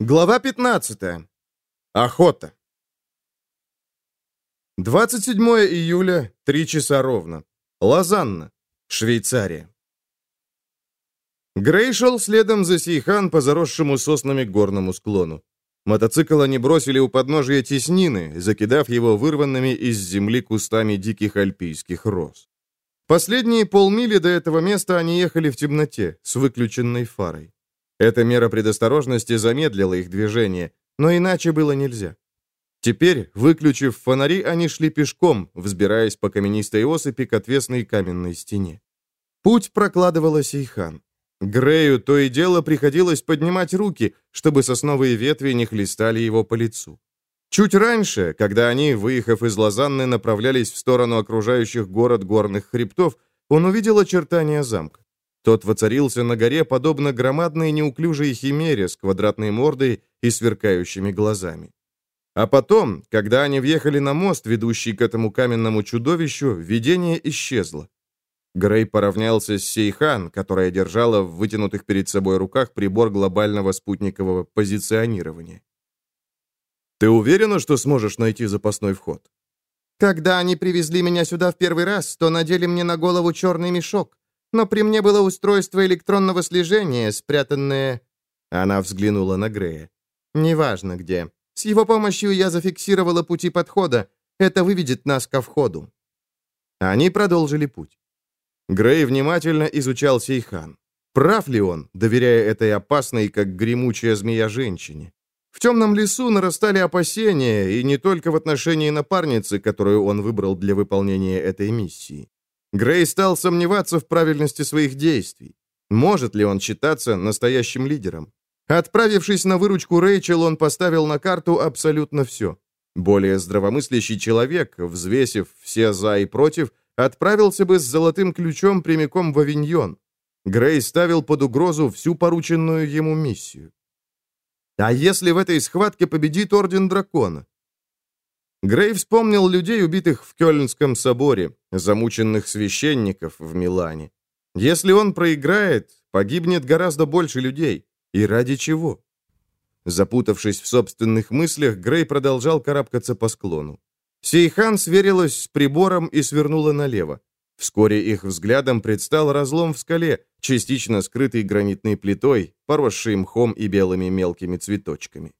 Глава 15. Охота. 27 июля, 3 часа ровно. Лозанна, Швейцария. Грей шел следом за Сейхан по заросшему соснами горному склону. Мотоцикл они бросили у подножия теснины, закидав его вырванными из земли кустами диких альпийских роз. Последние полмили до этого места они ехали в темноте, с выключенной фарой. Эта мера предосторожности замедлила их движение, но иначе было нельзя. Теперь, выключив фонари, они шли пешком, взбираясь по каменистой осыпи к отвесной каменной стене. Путь прокладывала Сейхан. Грею то и дело приходилось поднимать руки, чтобы сосновые ветви не хлестали его по лицу. Чуть раньше, когда они, выехав из Лозанны, направлялись в сторону окружающих город горных хребтов, он увидел очертания замка. Тот воцарился на горе, подобно громадной неуклюжей химере с квадратной мордой и сверкающими глазами. А потом, когда они въехали на мост, ведущий к этому каменному чудовищу, видение исчезло. Грей поравнялся с Сейхан, которая держала в вытянутых перед собой руках прибор глобального спутникового позиционирования. «Ты уверена, что сможешь найти запасной вход?» «Когда они привезли меня сюда в первый раз, то надели мне на голову черный мешок но при мне было устройство электронного слежения, спрятанное...» Она взглянула на Грея. «Неважно где. С его помощью я зафиксировала пути подхода. Это выведет нас ко входу». Они продолжили путь. Грей внимательно изучал Сейхан. Прав ли он, доверяя этой опасной, как гремучая змея, женщине? В темном лесу нарастали опасения, и не только в отношении напарницы, которую он выбрал для выполнения этой миссии. Грей стал сомневаться в правильности своих действий. Может ли он считаться настоящим лидером? Отправившись на выручку Рэйчел, он поставил на карту абсолютно все. Более здравомыслящий человек, взвесив все «за» и «против», отправился бы с золотым ключом прямиком в Авиньон. Грей ставил под угрозу всю порученную ему миссию. А если в этой схватке победит Орден Дракона? Грей вспомнил людей, убитых в Кёльнском соборе, замученных священников в Милане. Если он проиграет, погибнет гораздо больше людей. И ради чего? Запутавшись в собственных мыслях, Грей продолжал карабкаться по склону. Сейхан сверилась с прибором и свернула налево. Вскоре их взглядом предстал разлом в скале, частично скрытый гранитной плитой, поросший мхом и белыми мелкими цветочками.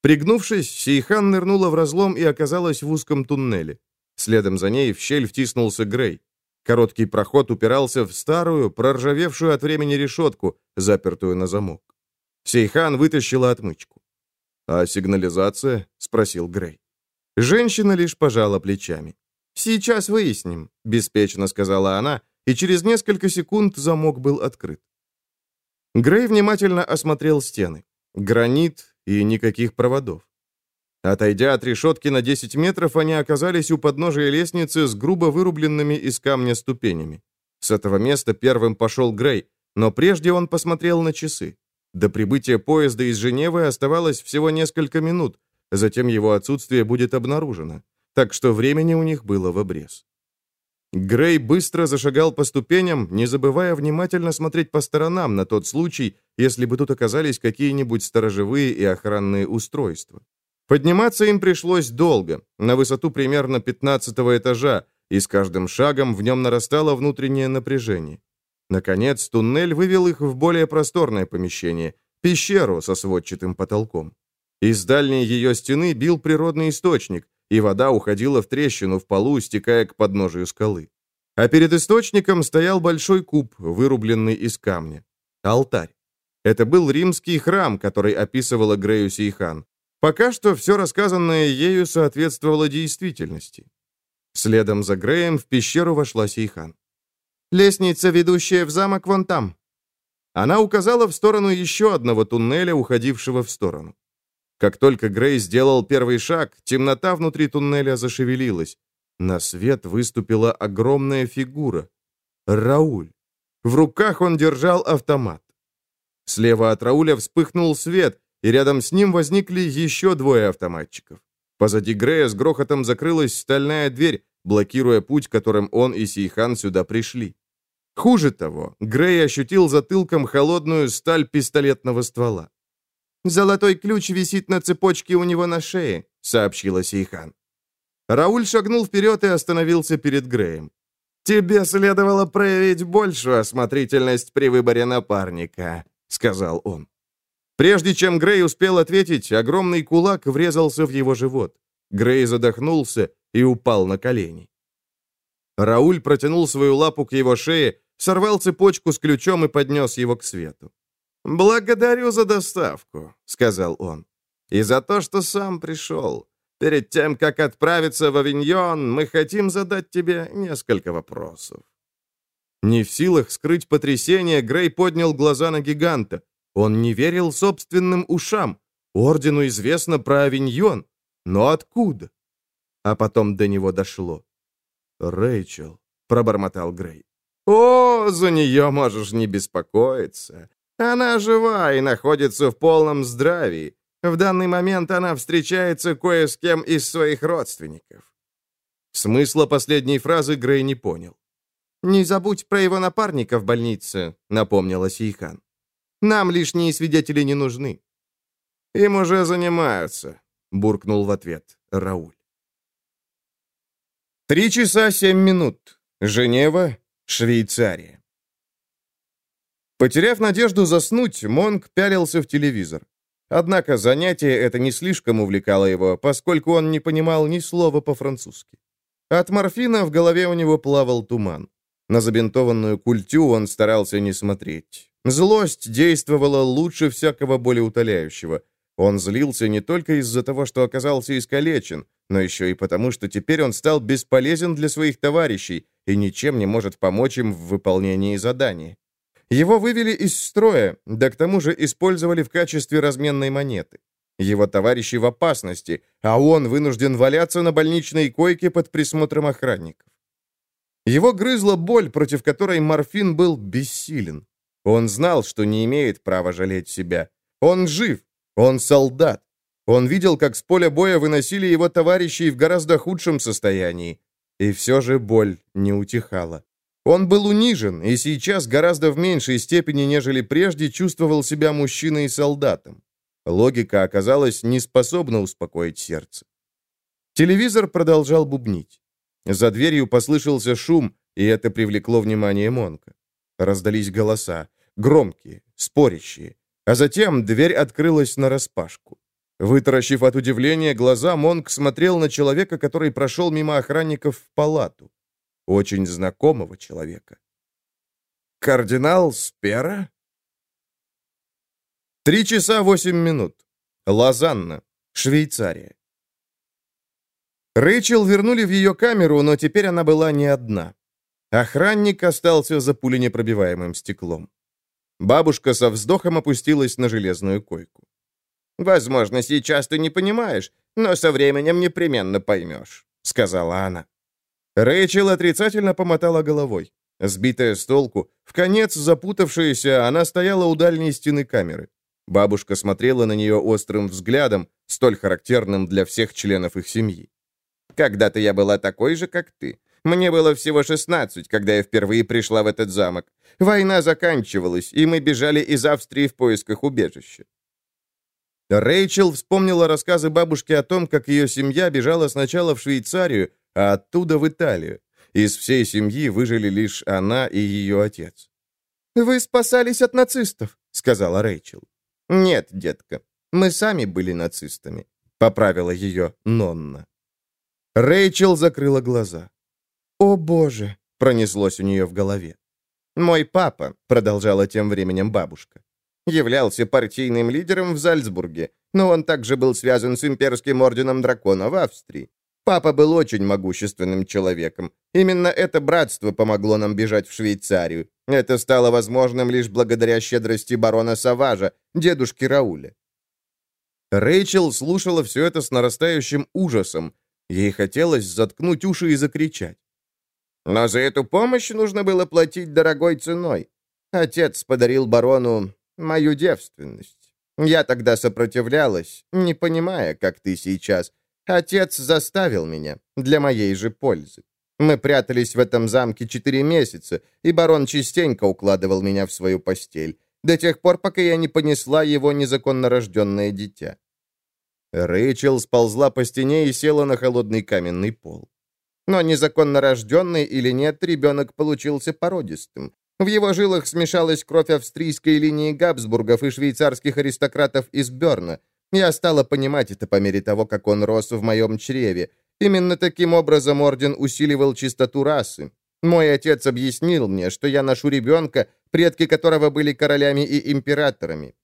Пригнувшись, Сейхан нырнула в разлом и оказалась в узком туннеле. Следом за ней в щель втиснулся Грей. Короткий проход упирался в старую, проржавевшую от времени решетку, запертую на замок. Сейхан вытащила отмычку. «А сигнализация?» — спросил Грей. Женщина лишь пожала плечами. «Сейчас выясним», — беспечно сказала она, и через несколько секунд замок был открыт. Грей внимательно осмотрел стены. Гранит, и никаких проводов. Отойдя от решетки на 10 метров, они оказались у подножия лестницы с грубо вырубленными из камня ступенями. С этого места первым пошел Грей, но прежде он посмотрел на часы. До прибытия поезда из Женевы оставалось всего несколько минут, затем его отсутствие будет обнаружено, так что времени у них было в обрез. Грей быстро зашагал по ступеням, не забывая внимательно смотреть по сторонам на тот случай, если бы тут оказались какие-нибудь сторожевые и охранные устройства. Подниматься им пришлось долго, на высоту примерно 15 этажа, и с каждым шагом в нем нарастало внутреннее напряжение. Наконец, туннель вывел их в более просторное помещение, пещеру со сводчатым потолком. Из дальней ее стены бил природный источник, и вода уходила в трещину в полу, стекая к подножию скалы. А перед источником стоял большой куб, вырубленный из камня. Алтарь. Это был римский храм, который описывала Грею Сейхан. Пока что все рассказанное ею соответствовало действительности. Следом за Греем в пещеру вошла Сейхан. «Лестница, ведущая в замок, вон там». Она указала в сторону еще одного туннеля, уходившего в сторону. Как только Грей сделал первый шаг, темнота внутри туннеля зашевелилась. На свет выступила огромная фигура. Рауль. В руках он держал автомат. Слева от Рауля вспыхнул свет, и рядом с ним возникли еще двое автоматчиков. Позади Грея с грохотом закрылась стальная дверь, блокируя путь, которым он и Сейхан сюда пришли. Хуже того, Грей ощутил затылком холодную сталь пистолетного ствола. «Золотой ключ висит на цепочке у него на шее», — сообщила Сейхан. Рауль шагнул вперед и остановился перед Греем. «Тебе следовало проявить большую осмотрительность при выборе напарника», — сказал он. Прежде чем Грей успел ответить, огромный кулак врезался в его живот. Грей задохнулся и упал на колени. Рауль протянул свою лапу к его шее, сорвал цепочку с ключом и поднес его к свету. «Благодарю за доставку», — сказал он, — «и за то, что сам пришел. Перед тем, как отправиться в Авиньон, мы хотим задать тебе несколько вопросов». Не в силах скрыть потрясение, Грей поднял глаза на гиганта. Он не верил собственным ушам. Ордену известно про Авиньон. Но откуда? А потом до него дошло. «Рэйчел», — пробормотал Грей. «О, за нее можешь не беспокоиться. Она жива и находится в полном здравии. В данный момент она встречается кое с кем из своих родственников». Смысла последней фразы Грей не понял. «Не забудь про его напарника в больнице», — напомнила Сейхан. «Нам лишние свидетели не нужны». «Им уже занимаются», — буркнул в ответ Рауль. Три часа семь минут. Женева, Швейцария. Потеряв надежду заснуть, Монк пялился в телевизор. Однако занятие это не слишком увлекало его, поскольку он не понимал ни слова по-французски. От морфина в голове у него плавал туман. На забинтованную культю он старался не смотреть. Злость действовала лучше всякого болеутоляющего. Он злился не только из-за того, что оказался искалечен, но еще и потому, что теперь он стал бесполезен для своих товарищей и ничем не может помочь им в выполнении задания. Его вывели из строя, да к тому же использовали в качестве разменной монеты. Его товарищи в опасности, а он вынужден валяться на больничной койке под присмотром охранников. Его грызла боль, против которой морфин был бессилен. Он знал, что не имеет права жалеть себя. Он жив, он солдат. Он видел, как с поля боя выносили его товарищей в гораздо худшем состоянии. И все же боль не утихала. Он был унижен, и сейчас гораздо в меньшей степени, нежели прежде, чувствовал себя мужчиной и солдатом. Логика оказалась не способна успокоить сердце. Телевизор продолжал бубнить. За дверью послышался шум, и это привлекло внимание Монка. Раздались голоса, громкие, спорящие. А затем дверь открылась нараспашку. Вытаращив от удивления глаза, Монк смотрел на человека, который прошел мимо охранников в палату. Очень знакомого человека. «Кардинал Спера?» Три часа восемь минут. Лозанна, Швейцария. Рэйчел вернули в ее камеру, но теперь она была не одна. Охранник остался за пуленепробиваемым стеклом. Бабушка со вздохом опустилась на железную койку. «Возможно, сейчас ты не понимаешь, но со временем непременно поймешь», — сказала она. Рэйчел отрицательно помотала головой. Сбитая с толку, в конец запутавшаяся, она стояла у дальней стены камеры. Бабушка смотрела на нее острым взглядом, столь характерным для всех членов их семьи. «Когда-то я была такой же, как ты. Мне было всего 16, когда я впервые пришла в этот замок. Война заканчивалась, и мы бежали из Австрии в поисках убежища. Рэйчел вспомнила рассказы бабушки о том, как ее семья бежала сначала в Швейцарию, а оттуда в Италию. Из всей семьи выжили лишь она и ее отец. «Вы спасались от нацистов», — сказала Рэйчел. «Нет, детка, мы сами были нацистами», — поправила ее Нонна. Рэйчел закрыла глаза. «О, Боже!» — пронеслось у нее в голове. «Мой папа», — продолжала тем временем бабушка, являлся партийным лидером в Зальцбурге, но он также был связан с имперским орденом дракона в Австрии. Папа был очень могущественным человеком. Именно это братство помогло нам бежать в Швейцарию. Это стало возможным лишь благодаря щедрости барона Саважа, дедушки Рауля. Рэйчел слушала все это с нарастающим ужасом. Ей хотелось заткнуть уши и закричать. Но за эту помощь нужно было платить дорогой ценой. Отец подарил барону мою девственность. Я тогда сопротивлялась, не понимая, как ты сейчас. Отец заставил меня, для моей же пользы. Мы прятались в этом замке четыре месяца, и барон частенько укладывал меня в свою постель. до тех пор, пока я не понесла его незаконно рожденное дитя». Рэйчел сползла по стене и села на холодный каменный пол. Но незаконно рожденный или нет, ребенок получился породистым. В его жилах смешалась кровь австрийской линии Габсбургов и швейцарских аристократов из Берна. Я стала понимать это по мере того, как он рос в моем чреве. Именно таким образом орден усиливал чистоту расы. Мой отец объяснил мне, что я ношу ребенка, предки которого были королями и императорами.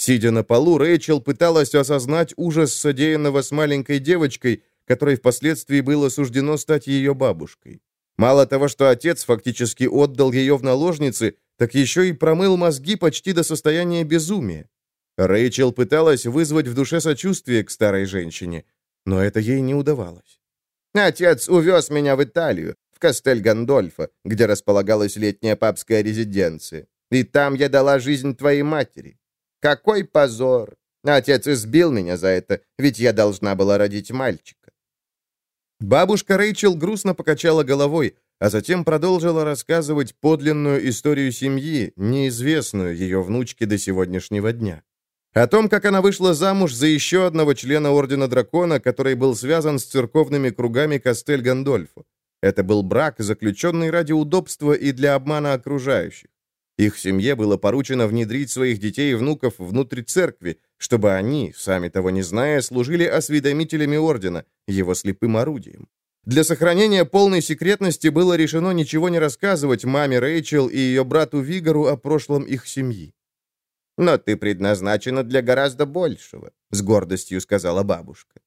Сидя на полу, Рэйчел пыталась осознать ужас содеянного с маленькой девочкой, которой впоследствии было суждено стать ее бабушкой. Мало того, что отец фактически отдал ее в наложницы, так еще и промыл мозги почти до состояния безумия. Рэйчел пыталась вызвать в душе сочувствие к старой женщине, но это ей не удавалось. «Отец увез меня в Италию, в Кастель Гандольфо, где располагалась летняя папская резиденция. И там я дала жизнь твоей матери. Какой позор! Отец избил меня за это, ведь я должна была родить мальчика. Бабушка Рэйчел грустно покачала головой, а затем продолжила рассказывать подлинную историю семьи, неизвестную ее внучке до сегодняшнего дня. О том, как она вышла замуж за еще одного члена Ордена Дракона, который был связан с церковными кругами Кастель Гандольфо. Это был брак, заключенный ради удобства и для обмана окружающих. Их семье было поручено внедрить своих детей и внуков внутрь церкви, чтобы они, сами того не зная, служили осведомителями ордена, его слепым орудием. Для сохранения полной секретности было решено ничего не рассказывать маме Рэйчел и ее брату Вигору о прошлом их семьи. «Но ты предназначена для гораздо большего», — с гордостью сказала бабушка.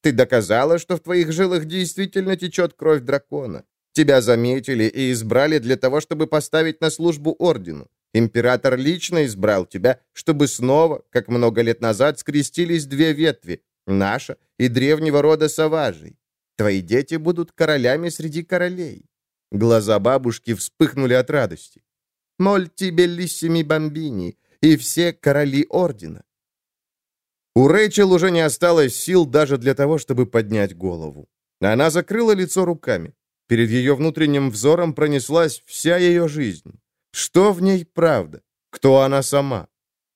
«Ты доказала, что в твоих жилах действительно течет кровь дракона. Тебя заметили и избрали для того, чтобы поставить на службу ордену. Император лично избрал тебя, чтобы снова, как много лет назад, скрестились две ветви, наша и древнего рода Саважей. Твои дети будут королями среди королей». Глаза бабушки вспыхнули от радости. «Мольти беллиссими бомбини» и все короли ордена. У Рэйчел уже не осталось сил даже для того, чтобы поднять голову. Она закрыла лицо руками. Перед ее внутренним взором пронеслась вся ее жизнь. Что в ней правда? Кто она сама?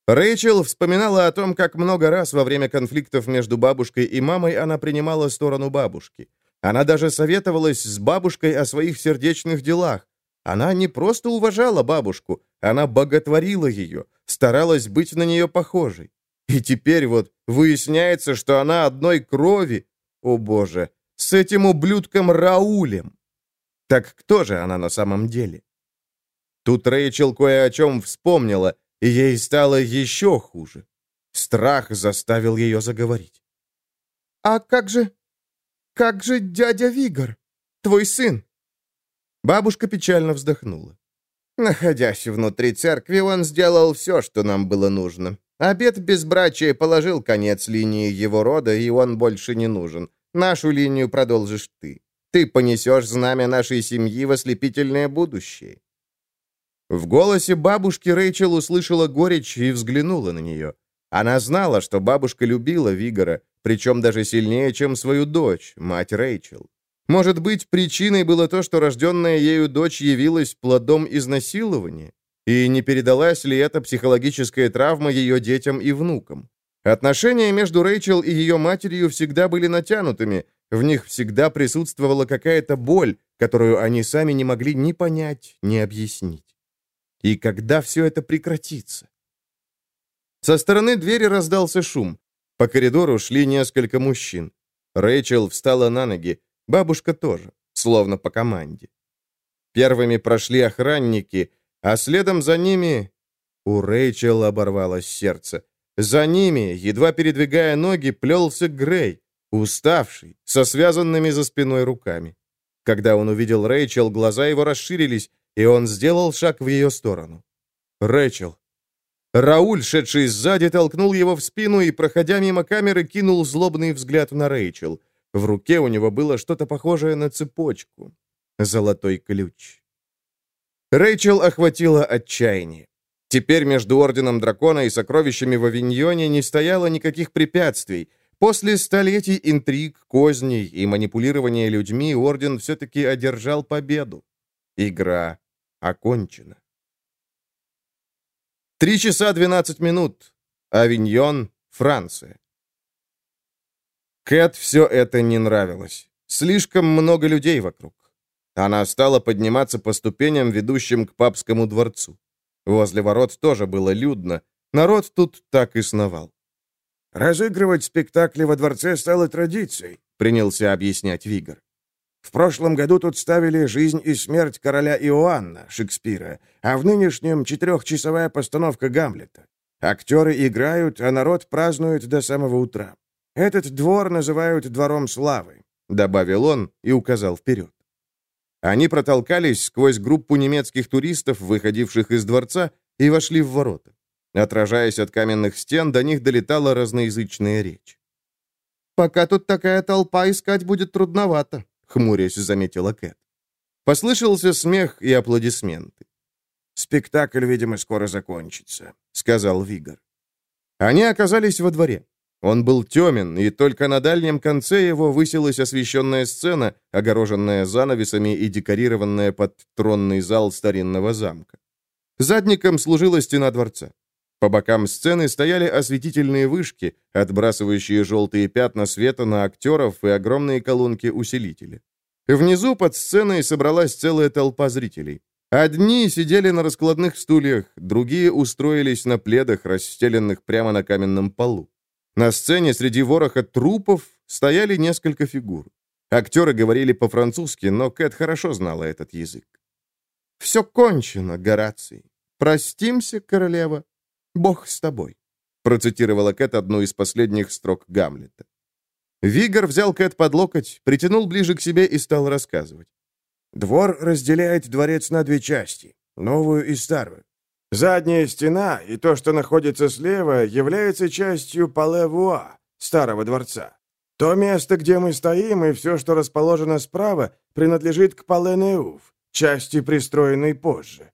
Рэйчел вспоминала о том, как много раз во время конфликтов между бабушкой и мамой она принимала сторону бабушки. Она даже советовалась с бабушкой о своих сердечных делах. Она не просто уважала бабушку, она боготворила ее, старалась быть на нее похожей. И теперь вот выясняется, что она одной крови, о боже, с этим ублюдком Раулем. Так кто же она на самом деле? Тут Рэйчел кое о чем вспомнила, и ей стало еще хуже. Страх заставил ее заговорить. «А как же... как же дядя Вигор, твой сын?» Бабушка печально вздохнула. Находясь внутри церкви, он сделал все, что нам было нужно. Обет безбрачия положил конец линии его рода, и он больше не нужен. Нашу линию продолжишь ты. Ты понесешь знамя нашей семьи в ослепительное будущее». В голосе бабушки Рэйчел услышала горечь и взглянула на нее. Она знала, что бабушка любила Вигора, причем даже сильнее, чем свою дочь, мать Рэйчел. Может быть, причиной было то, что рожденная ею дочь явилась плодом изнасилования? И не передалась ли эта психологическая травма ее детям и внукам? Отношения между Рэйчел и ее матерью всегда были натянутыми, в них всегда присутствовала какая-то боль, которую они сами не могли ни понять, ни объяснить. И когда все это прекратится? Со стороны двери раздался шум. По коридору шли несколько мужчин. Рэйчел встала на ноги, бабушка тоже, словно по команде. Первыми прошли охранники, а следом за ними... У Рэйчел оборвалось сердце. За ними, едва передвигая ноги, плелся Грей, Уставший, со связанными за спиной руками. Когда он увидел Рэйчел, глаза его расширились, и он сделал шаг в ее сторону. «Рэйчел!» Рауль, шедший сзади, толкнул его в спину и, проходя мимо камеры, кинул злобный взгляд на Рэйчел. В руке у него было что-то похожее на цепочку. Золотой ключ. Рэйчел охватило отчаяние. Теперь между Орденом Дракона и сокровищами в Авиньоне не стояло никаких препятствий — После столетий интриг, козней и манипулирования людьми Орден все-таки одержал победу. Игра окончена. Три часа двенадцать минут. Авиньон, Франция. Кэт все это не нравилось. Слишком много людей вокруг. Она стала подниматься по ступеням, ведущим к папскому дворцу. Возле ворот тоже было людно. Народ тут так и сновал. «Разыгрывать спектакли во дворце стало традицией», — принялся объяснять Вигор. «В прошлом году тут ставили «Жизнь и смерть короля Иоанна» Шекспира, а в нынешнем — четырехчасовая постановка Гамлета. Актеры играют, а народ празднует до самого утра. Этот двор называют «двором славы», — добавил он и указал вперед. Они протолкались сквозь группу немецких туристов, выходивших из дворца, и вошли в ворота. Отражаясь от каменных стен, до них долетала разноязычная речь. «Пока тут такая толпа, искать будет трудновато», — хмурясь заметила Кэт. Послышался смех и аплодисменты. «Спектакль, видимо, скоро закончится», — сказал Вигор. Они оказались во дворе. Он был темен, и только на дальнем конце его высилась освещенная сцена, огороженная занавесами и декорированная под тронный зал старинного замка. Задником служила стена дворца. По бокам сцены стояли осветительные вышки, отбрасывающие желтые пятна света на актеров и огромные колонки усилителя. Внизу под сценой собралась целая толпа зрителей. Одни сидели на раскладных стульях, другие устроились на пледах, расстеленных прямо на каменном полу. На сцене среди вороха трупов стояли несколько фигур. Актеры говорили по-французски, но Кэт хорошо знала этот язык. «Все кончено, Гораций. Простимся, королева. Бог с тобой», процитировала Кэт одну из последних строк Гамлета. Вигор взял Кэт под локоть, притянул ближе к себе и стал рассказывать. «Двор разделяет дворец на две части, новую и старую. Задняя стена и то, что находится слева, является частью Пале-Вуа, старого дворца. То место, где мы стоим, и все, что расположено справа, принадлежит к Пале-Неуф, части, пристроенной позже.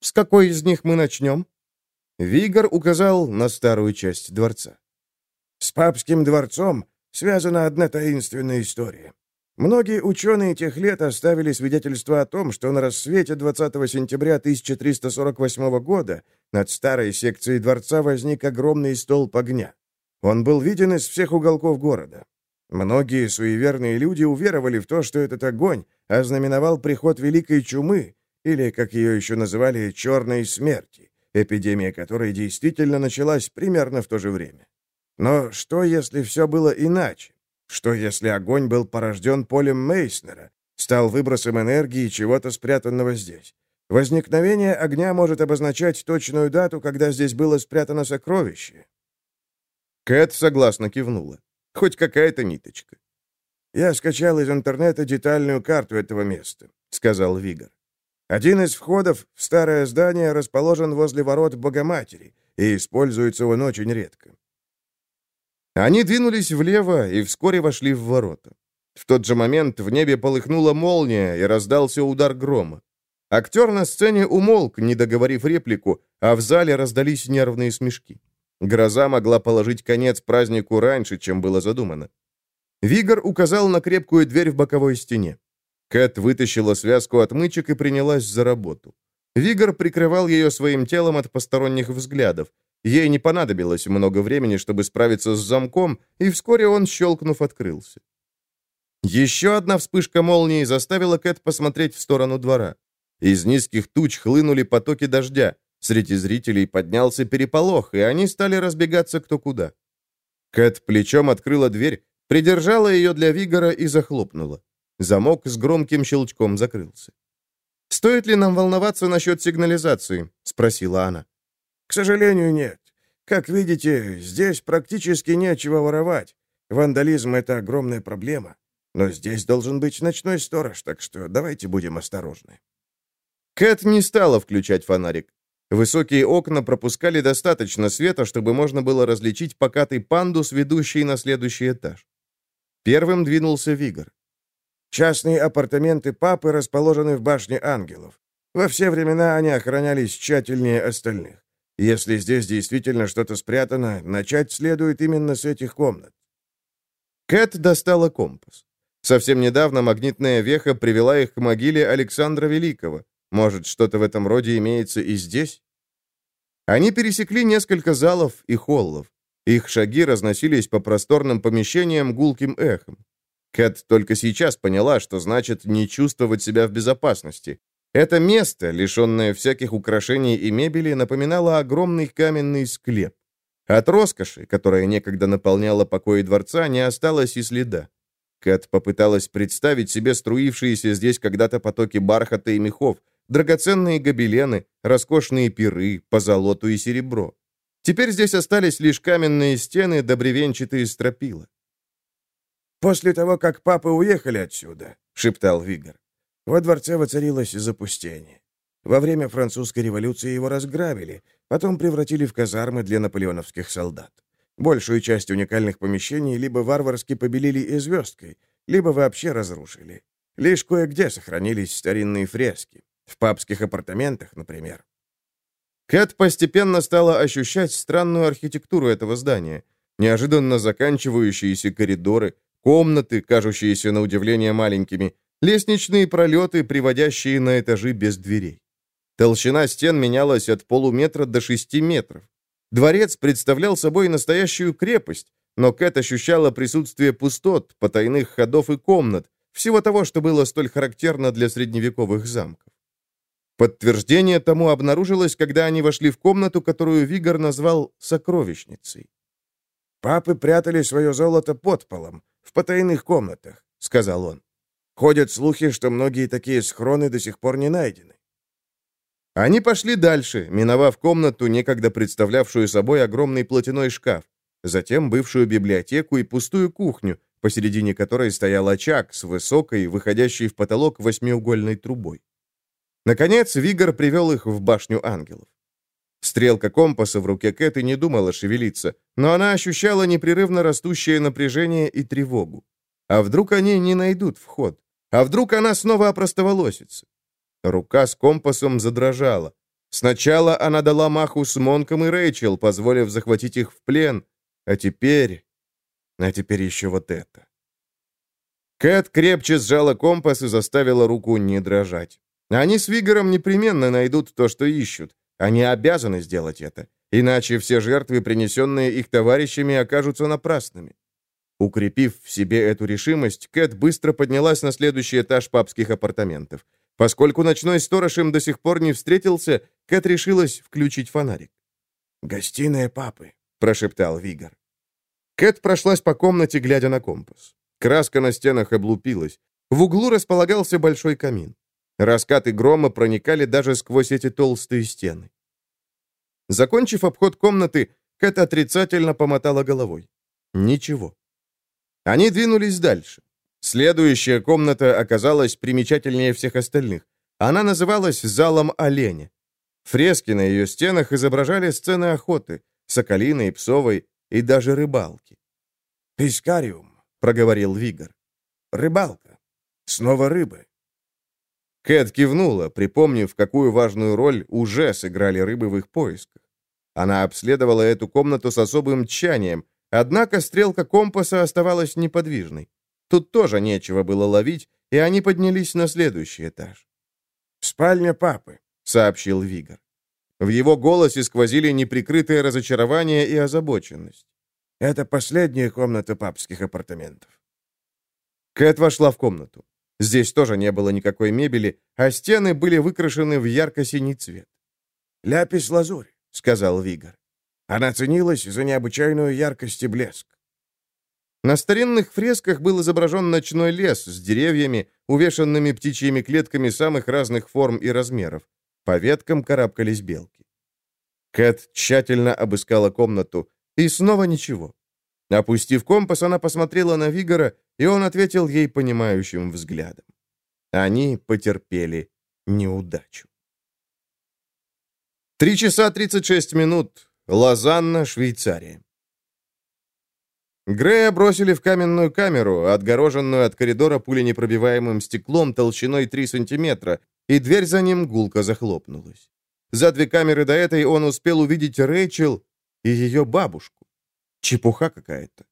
«С какой из них мы начнем?» Вигор указал на старую часть дворца. «С папским дворцом связана одна таинственная история. Многие ученые тех лет оставили свидетельство о том, что на рассвете 20 сентября 1348 года над старой секцией дворца возник огромный столб огня. Он был виден из всех уголков города. Многие суеверные люди уверовали в то, что этот огонь ознаменовал приход Великой Чумы, или, как ее еще называли, Черной Смерти, эпидемия которой действительно началась примерно в то же время. Но что, если все было иначе? Что если огонь был порожден полем Мейснера, стал выбросом энергии чего-то спрятанного здесь? Возникновение огня может обозначать точную дату, когда здесь было спрятано сокровище. Кэт согласно кивнула. Хоть какая-то ниточка. «Я скачал из интернета детальную карту этого места», — сказал Вигор. «Один из входов в старое здание расположен возле ворот Богоматери, и используется он очень редко. Они двинулись влево и вскоре вошли в ворота. В тот же момент в небе полыхнула молния и раздался удар грома. Актер на сцене умолк, не договорив реплику, а в зале раздались нервные смешки. Гроза могла положить конец празднику раньше, чем было задумано. Вигор указал на крепкую дверь в боковой стене. Кэт вытащила связку отмычек и принялась за работу. Вигор прикрывал ее своим телом от посторонних взглядов. Ей не понадобилось много времени, чтобы справиться с замком, и вскоре он, щелкнув, открылся. Еще одна вспышка молнии заставила Кэт посмотреть в сторону двора. Из низких туч хлынули потоки дождя. Среди зрителей поднялся переполох, и они стали разбегаться кто куда. Кэт плечом открыла дверь, придержала ее для Вигора и захлопнула. Замок с громким щелчком закрылся. «Стоит ли нам волноваться насчет сигнализации?» — спросила она. К сожалению, нет. Как видите, здесь практически нечего воровать. Вандализм — это огромная проблема. Но здесь должен быть ночной сторож, так что давайте будем осторожны. Кэт не стала включать фонарик. Высокие окна пропускали достаточно света, чтобы можно было различить покатый пандус, ведущий на следующий этаж. Первым двинулся Вигор. Частные апартаменты папы расположены в башне ангелов. Во все времена они охранялись тщательнее остальных. Если здесь действительно что-то спрятано, начать следует именно с этих комнат. Кэт достала компас. Совсем недавно магнитная веха привела их к могиле Александра Великого. Может, что-то в этом роде имеется и здесь? Они пересекли несколько залов и холлов. Их шаги разносились по просторным помещениям гулким эхом. Кэт только сейчас поняла, что значит не чувствовать себя в безопасности. Это место, лишенное всяких украшений и мебели, напоминало огромный каменный склеп. От роскоши, которая некогда наполняла покои дворца, не осталось и следа. Кэт попыталась представить себе струившиеся здесь когда-то потоки бархата и мехов, драгоценные гобелены, роскошные пиры, позолоту и серебро. Теперь здесь остались лишь каменные стены да бревенчатые стропила. «После того, как папы уехали отсюда», — шептал Вигор, — «во дворце воцарилось запустение. Во время французской революции его разграбили, потом превратили в казармы для наполеоновских солдат. Большую часть уникальных помещений либо варварски побелили и звездкой, либо вообще разрушили. Лишь кое-где сохранились старинные фрески. В папских апартаментах, например. Кэт постепенно стала ощущать странную архитектуру этого здания. Неожиданно заканчивающиеся коридоры, комнаты, кажущиеся на удивление маленькими, лестничные пролеты, приводящие на этажи без дверей. Толщина стен менялась от полуметра до шести метров. Дворец представлял собой настоящую крепость, но Кэт ощущала присутствие пустот, потайных ходов и комнат, всего того, что было столь характерно для средневековых замков. Подтверждение тому обнаружилось, когда они вошли в комнату, которую Вигор назвал «сокровищницей». «Папы прятали свое золото под полом, потайных комнатах», — сказал он. «Ходят слухи, что многие такие схроны до сих пор не найдены. Они пошли дальше, миновав комнату, некогда представлявшую собой огромный платяной шкаф, затем бывшую библиотеку и пустую кухню, посередине которой стоял очаг с высокой, выходящей в потолок восьмиугольной трубой. Наконец, Вигор привел их в башню ангелов. Стрелка компаса в руке Кэты не думала шевелиться, но она ощущала непрерывно растущее напряжение и тревогу. А вдруг они не найдут вход? А вдруг она снова опростоволосится? Рука с компасом задрожала. Сначала она дала маху с Монком и Рэйчел, позволив захватить их в плен. А теперь... А теперь еще вот это. Кэт крепче сжала компас и заставила руку не дрожать. Они с Вигором непременно найдут то, что ищут. Они обязаны сделать это. Иначе все жертвы, принесенные их товарищами, окажутся напрасными. Укрепив в себе эту решимость, Кэт быстро поднялась на следующий этаж папских апартаментов. Поскольку ночной сторож им до сих пор не встретился, Кэт решилась включить фонарик. «Гостиная папы», — прошептал Вигор. Кэт прошлась по комнате, глядя на компас. Краска на стенах облупилась. В углу располагался большой камин. Раскаты грома проникали даже сквозь эти толстые стены. Закончив обход комнаты, Кэт отрицательно помотала головой. Ничего. Они двинулись дальше. Следующая комната оказалась примечательнее всех остальных. Она называлась «Залом оленя». Фрески на ее стенах изображали сцены охоты, соколиной, псовой и даже рыбалки. «Пискариум», — проговорил Вигор. «Рыбалка. Снова рыбы». Кэт кивнула, припомнив, какую важную роль уже сыграли рыбы в их поисках. Она обследовала эту комнату с особым тщанием, однако стрелка компаса оставалась неподвижной. Тут тоже нечего было ловить, и они поднялись на следующий этаж. «Спальня папы», — сообщил Вигор. В его голосе сквозили неприкрытое разочарование и озабоченность. «Это последняя комната папских апартаментов». Кэт вошла в комнату. Здесь тоже не было никакой мебели, а стены были выкрашены в ярко-синий цвет. «Ляпис-лазурь», — сказал Вигор. Она ценилась за необычайную яркость и блеск. На старинных фресках был изображен ночной лес с деревьями, увешанными птичьими клетками самых разных форм и размеров. По веткам карабкались белки. Кэт тщательно обыскала комнату, и снова ничего. Опустив компас, она посмотрела на Вигора, и он ответил ей понимающим взглядом. Они потерпели неудачу. Три часа тридцать шесть минут. Лозанна, Швейцария. Грея бросили в каменную камеру, отгороженную от коридора пуленепробиваемым стеклом толщиной 3 сантиметра, и дверь за ним гулко захлопнулась. За две камеры до этой он успел увидеть Рэйчел и ее бабушку. Чепуха какая-то.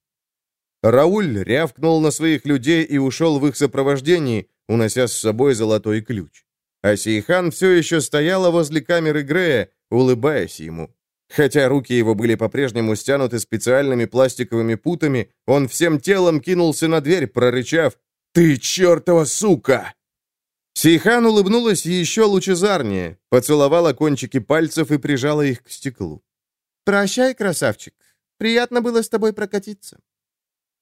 Рауль рявкнул на своих людей и ушел в их сопровождении, унося с собой золотой ключ. А Сейхан все еще стояла возле камеры Грея, улыбаясь ему, Хотя руки его были по-прежнему стянуты специальными пластиковыми путами, он всем телом кинулся на дверь, прорычав «Ты чертова сука!». Сейхан улыбнулась еще лучезарнее, поцеловала кончики пальцев и прижала их к стеклу. «Прощай, красавчик. Приятно было с тобой прокатиться».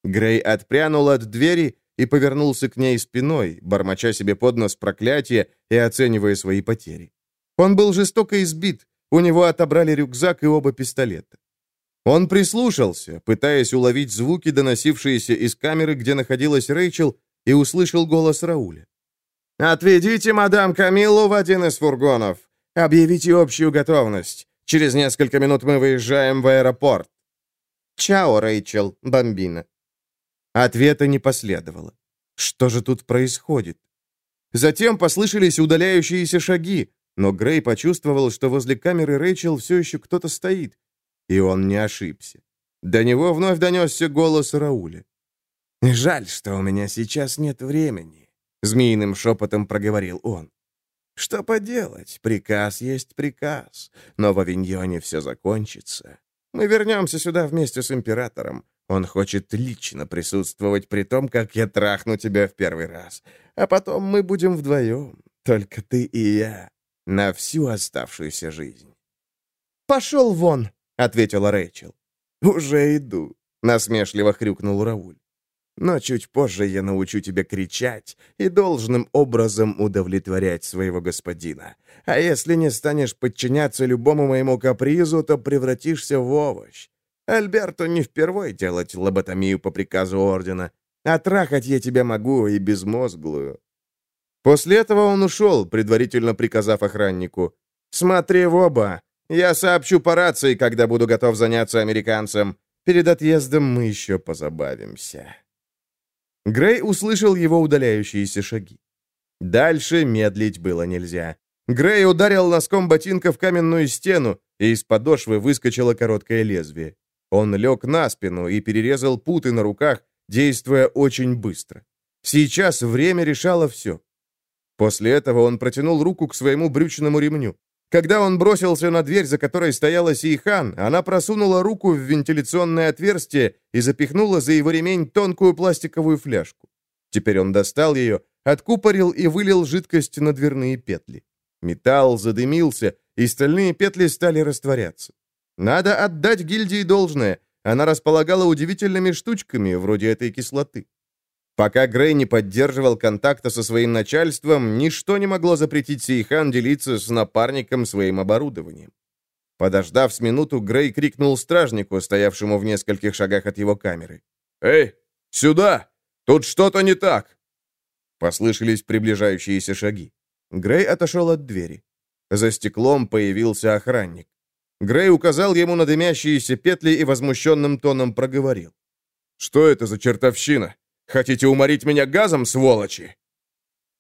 Грей отпрянул от двери и повернулся к ней спиной, бормоча себе под нос проклятие и оценивая свои потери. Он был жестоко избит, у него отобрали рюкзак и оба пистолета. Он прислушался, пытаясь уловить звуки, доносившиеся из камеры, где находилась Рэйчел, и услышал голос Рауля. «Отведите мадам Камилу в один из фургонов. Объявите общую готовность. Через несколько минут мы выезжаем в аэропорт». «Чао, Рэйчел, бомбина». Ответа не последовало. Что же тут происходит? Затем послышались удаляющиеся шаги, но Грей почувствовал, что возле камеры Рэйчел все еще кто-то стоит. И он не ошибся. До него вновь донесся голос Рауля. «Жаль, что у меня сейчас нет времени», — змеиным шепотом проговорил он. «Что поделать? Приказ есть приказ. Но в Авиньоне все закончится. Мы вернемся сюда вместе с императором. Он хочет лично присутствовать при том, как я трахну тебя в первый раз. А потом мы будем вдвоем, только ты и я, на всю оставшуюся жизнь». «Пошел вон!» — ответила Рэйчел. «Уже иду», — насмешливо хрюкнул Рауль. Но чуть позже я научу тебя кричать и должным образом удовлетворять своего господина. А если не станешь подчиняться любому моему капризу, то превратишься в овощ. Альберту не впервой делать лоботомию по приказу ордена, а трахать я тебя могу и безмозглую». После этого он ушел, предварительно приказав охраннику. «Смотри в оба. Я сообщу по рации, когда буду готов заняться американцем. Перед отъездом мы еще позабавимся». Грей услышал его удаляющиеся шаги. Дальше медлить было нельзя. Грей ударил носком ботинка в каменную стену, и из подошвы выскочило короткое лезвие. Он лег на спину и перерезал путы на руках, действуя очень быстро. Сейчас время решало все. После этого он протянул руку к своему брючному ремню. Когда он бросился на дверь, за которой стояла Сейхан, она просунула руку в вентиляционное отверстие и запихнула за его ремень тонкую пластиковую фляжку. Теперь он достал ее, откупорил и вылил жидкость на дверные петли. Металл задымился, и стальные петли стали растворяться. Надо отдать гильдии должное. Она располагала удивительными штучками, вроде этой кислоты. Пока Грей не поддерживал контакта со своим начальством, ничто не могло запретить Сейхан делиться с напарником своим оборудованием. Подождав с минуту, Грей крикнул стражнику, стоявшему в нескольких шагах от его камеры. «Эй, сюда! Тут что-то не так!» Послышались приближающиеся шаги. Грей отошел от двери. За стеклом появился охранник. Грей указал ему на дымящиеся петли и возмущенным тоном проговорил. «Что это за чертовщина? Хотите уморить меня газом, сволочи?»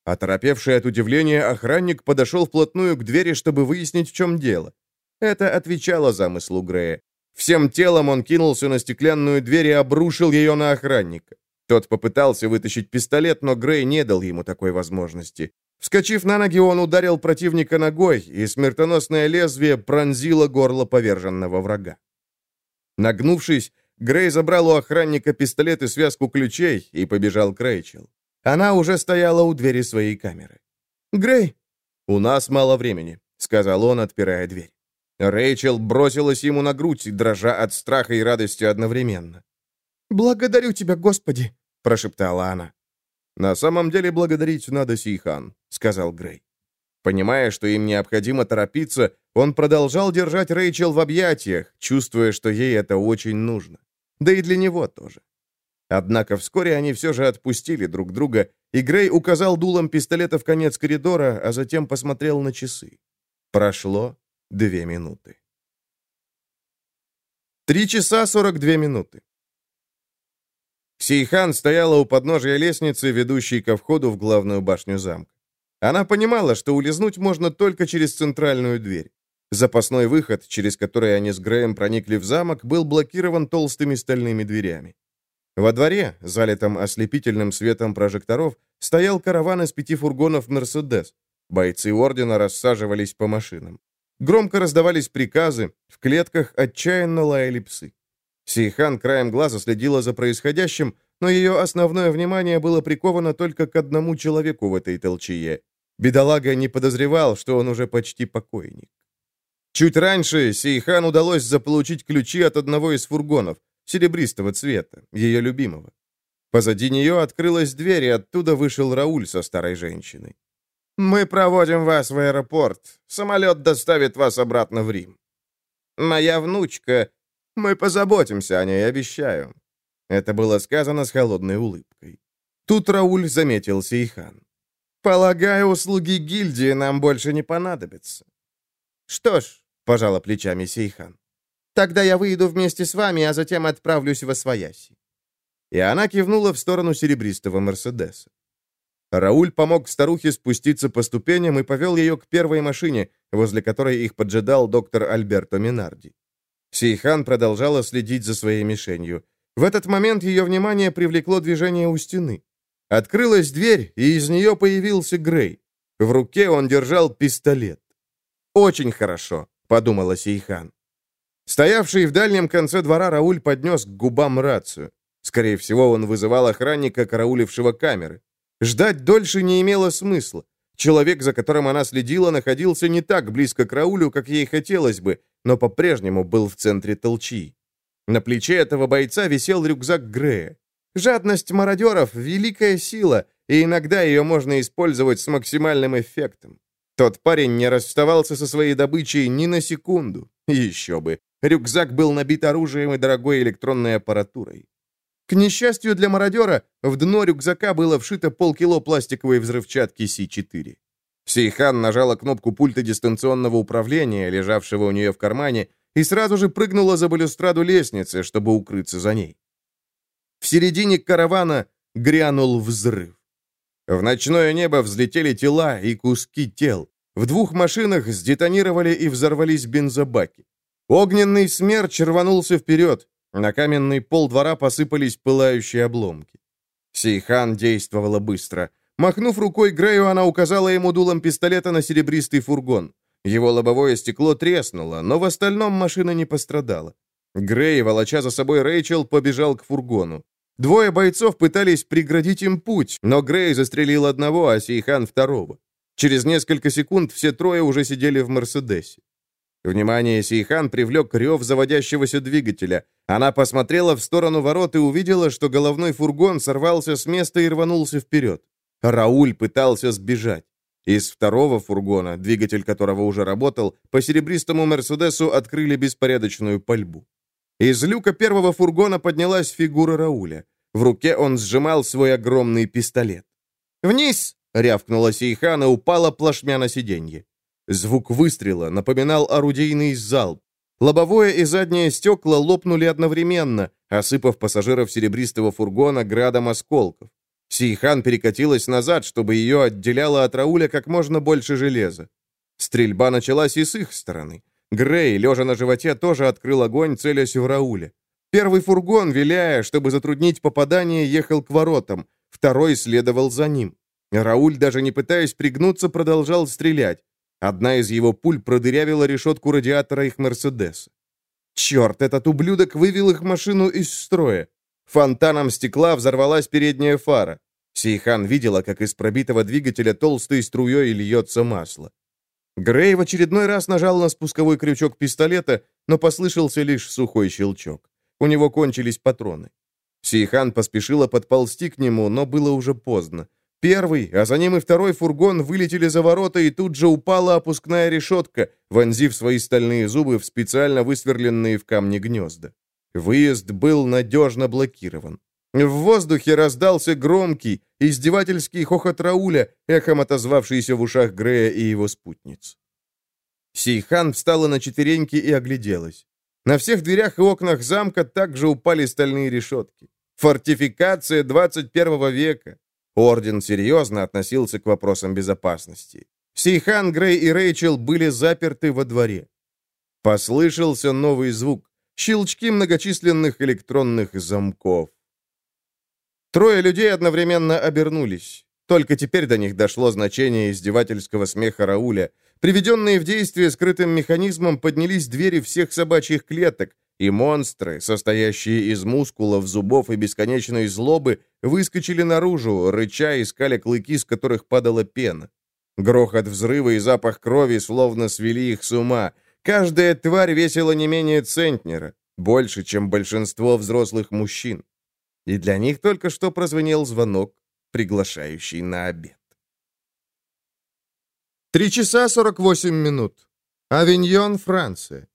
Оторопевший от удивления, охранник подошел вплотную к двери, чтобы выяснить, в чем дело. Это отвечало замыслу Грея. Всем телом он кинулся на стеклянную дверь и обрушил ее на охранника. Тот попытался вытащить пистолет, но Грей не дал ему такой возможности. Вскочив на ноги, он ударил противника ногой, и смертоносное лезвие пронзило горло поверженного врага. Нагнувшись, Грей забрал у охранника пистолет и связку ключей и побежал к Рэйчел. Она уже стояла у двери своей камеры. «Грей!» «У нас мало времени», — сказал он, отпирая дверь. Рэйчел бросилась ему на грудь, дрожа от страха и радости одновременно. «Благодарю тебя, Господи!» — прошептала она. «На самом деле благодарить надо Сейхан», — сказал Грей. Понимая, что им необходимо торопиться, он продолжал держать Рэйчел в объятиях, чувствуя, что ей это очень нужно да и для него тоже. Однако вскоре они все же отпустили друг друга, и Грей указал дулом пистолета в конец коридора, а затем посмотрел на часы. Прошло две минуты. Три часа сорок две минуты. Сейхан стояла у подножия лестницы, ведущей ко входу в главную башню замка. Она понимала, что улизнуть можно только через центральную дверь. Запасной выход, через который они с Греем проникли в замок, был блокирован толстыми стальными дверями. Во дворе, залитом ослепительным светом прожекторов, стоял караван из пяти фургонов «Мерседес». Бойцы ордена рассаживались по машинам. Громко раздавались приказы, в клетках отчаянно лаяли псы. Сейхан краем глаза следила за происходящим, но ее основное внимание было приковано только к одному человеку в этой толчее. Бедолага не подозревал, что он уже почти покойник. Чуть раньше Сейхан удалось заполучить ключи от одного из фургонов, серебристого цвета, ее любимого. Позади нее открылась дверь, и оттуда вышел Рауль со старой женщиной. «Мы проводим вас в аэропорт. Самолет доставит вас обратно в Рим. Моя внучка. Мы позаботимся о ней, обещаю». Это было сказано с холодной улыбкой. Тут Рауль заметил Сейхан. «Полагаю, услуги гильдии нам больше не понадобятся». «Что ж», — пожала плечами Сейхан, «тогда я выйду вместе с вами, а затем отправлюсь в Освояси». И она кивнула в сторону серебристого Мерседеса. Рауль помог старухе спуститься по ступеням и повел ее к первой машине, возле которой их поджидал доктор Альберто Минарди. Сейхан продолжала следить за своей мишенью. В этот момент ее внимание привлекло движение у стены. Открылась дверь, и из нее появился Грей. В руке он держал пистолет. «Очень хорошо», — подумала Сейхан. Стоявший в дальнем конце двора Рауль поднес к губам рацию. Скорее всего, он вызывал охранника, караулившего камеры. Ждать дольше не имело смысла. Человек, за которым она следила, находился не так близко к Раулю, как ей хотелось бы, но по-прежнему был в центре толчи. На плече этого бойца висел рюкзак Грея. Жадность мародеров — великая сила, и иногда ее можно использовать с максимальным эффектом. Тот парень не расставался со своей добычей ни на секунду. Еще бы. Рюкзак был набит оружием и дорогой электронной аппаратурой. К несчастью для мародера, в дно рюкзака было вшито полкило пластиковой взрывчатки С-4. Сейхан нажала кнопку пульта дистанционного управления, лежавшего у нее в кармане, и сразу же прыгнула за балюстраду лестницы, чтобы укрыться за ней. В середине каравана грянул взрыв. В ночное небо взлетели тела и куски тел. В двух машинах сдетонировали и взорвались бензобаки. Огненный смерч рванулся вперед, на каменный пол двора посыпались пылающие обломки. Сейхан действовала быстро. Махнув рукой Грею, она указала ему дулом пистолета на серебристый фургон. Его лобовое стекло треснуло, но в остальном машина не пострадала. Грей, волоча за собой Рэйчел, побежал к фургону. Двое бойцов пытались преградить им путь, но Грей застрелил одного, а Сейхан второго. Через несколько секунд все трое уже сидели в «Мерседесе». Внимание Сейхан привлек рев заводящегося двигателя. Она посмотрела в сторону ворот и увидела, что головной фургон сорвался с места и рванулся вперед. Рауль пытался сбежать. Из второго фургона, двигатель которого уже работал, по серебристому «Мерседесу» открыли беспорядочную пальбу. Из люка первого фургона поднялась фигура Рауля. В руке он сжимал свой огромный пистолет. «Вниз!» — рявкнула Сейхан и упала плашмя на сиденье. Звук выстрела напоминал орудийный залп. Лобовое и заднее стекла лопнули одновременно, осыпав пассажиров серебристого фургона градом осколков. Сейхан перекатилась назад, чтобы ее отделяло от Рауля как можно больше железа. Стрельба началась и с их стороны. Грей, лежа на животе, тоже открыл огонь, целясь в Рауля. Первый фургон, виляя, чтобы затруднить попадание, ехал к воротам. Второй следовал за ним. Рауль, даже не пытаясь пригнуться, продолжал стрелять. Одна из его пуль продырявила решетку радиатора их «Мерседеса». Черт, этот ублюдок вывел их машину из строя. Фонтаном стекла взорвалась передняя фара. Сейхан видела, как из пробитого двигателя толстой струей льется масло. Грей в очередной раз нажал на спусковой крючок пистолета, но послышался лишь сухой щелчок. У него кончились патроны. Сейхан поспешила подползти к нему, но было уже поздно. Первый, а за ним и второй фургон вылетели за ворота, и тут же упала опускная решетка, вонзив свои стальные зубы в специально высверленные в камне гнезда. Выезд был надежно блокирован. В воздухе раздался громкий, издевательский хохот Рауля, эхом отозвавшийся в ушах Грея и его спутниц. Сейхан встала на четвереньки и огляделась. На всех дверях и окнах замка также упали стальные решетки. Фортификация 21 века. Орден серьезно относился к вопросам безопасности. Сейхан, Грей и Рэйчел были заперты во дворе. Послышался новый звук. Щелчки многочисленных электронных замков. Трое людей одновременно обернулись. Только теперь до них дошло значение издевательского смеха Рауля. Приведенные в действие скрытым механизмом поднялись двери всех собачьих клеток, и монстры, состоящие из мускулов, зубов и бесконечной злобы, выскочили наружу, рыча искали клыки, с которых падала пена. Грохот взрыва и запах крови словно свели их с ума. Каждая тварь весила не менее центнера, больше, чем большинство взрослых мужчин. И для них только что прозвенел звонок, приглашающий на обед. Три часа сорок восемь минут. Авиньон, Франция.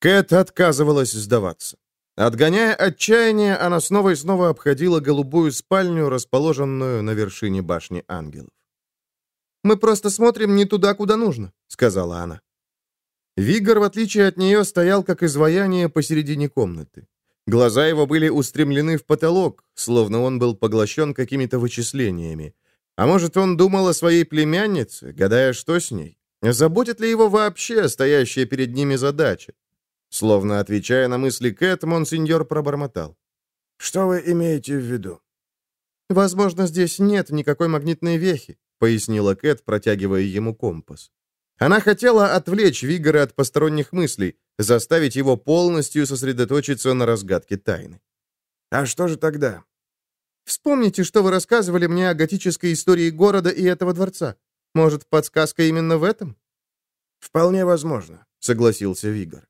Кэт отказывалась сдаваться. Отгоняя отчаяние, она снова и снова обходила голубую спальню, расположенную на вершине башни ангелов. «Мы просто смотрим не туда, куда нужно», — сказала она. Вигор, в отличие от нее, стоял как изваяние посередине комнаты. Глаза его были устремлены в потолок, словно он был поглощен какими-то вычислениями. А может, он думал о своей племяннице, гадая, что с ней? Заботит ли его вообще стоящая перед ними задача? Словно отвечая на мысли Кэт, монсеньор пробормотал. «Что вы имеете в виду?» «Возможно, здесь нет никакой магнитной вехи», пояснила Кэт, протягивая ему компас. Она хотела отвлечь Вигора от посторонних мыслей, заставить его полностью сосредоточиться на разгадке тайны. «А что же тогда?» Вспомните, что вы рассказывали мне о готической истории города и этого дворца. Может, подсказка именно в этом?» «Вполне возможно», — согласился Вигор.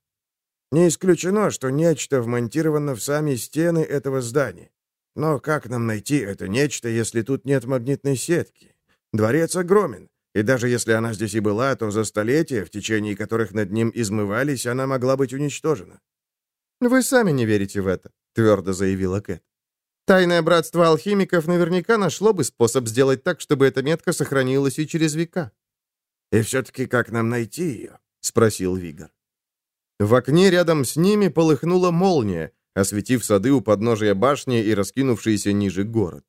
«Не исключено, что нечто вмонтировано в сами стены этого здания. Но как нам найти это нечто, если тут нет магнитной сетки? Дворец огромен, и даже если она здесь и была, то за столетия, в течение которых над ним измывались, она могла быть уничтожена». «Вы сами не верите в это», — твердо заявила Кэт. Тайное братство алхимиков наверняка нашло бы способ сделать так, чтобы эта метка сохранилась и через века. «И все-таки как нам найти ее?» — спросил Вигор. В окне рядом с ними полыхнула молния, осветив сады у подножия башни и раскинувшийся ниже город.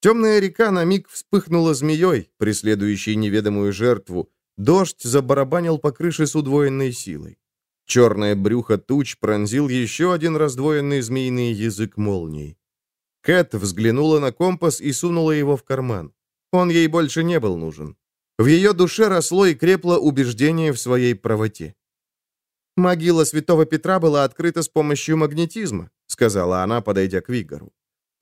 Темная река на миг вспыхнула змеей, преследующей неведомую жертву. Дождь забарабанил по крыше с удвоенной силой. Черное брюхо туч пронзил еще один раздвоенный змеиный язык молнии. Кэт взглянула на компас и сунула его в карман. Он ей больше не был нужен. В ее душе росло и крепло убеждение в своей правоте. «Могила святого Петра была открыта с помощью магнетизма», сказала она, подойдя к Вигору.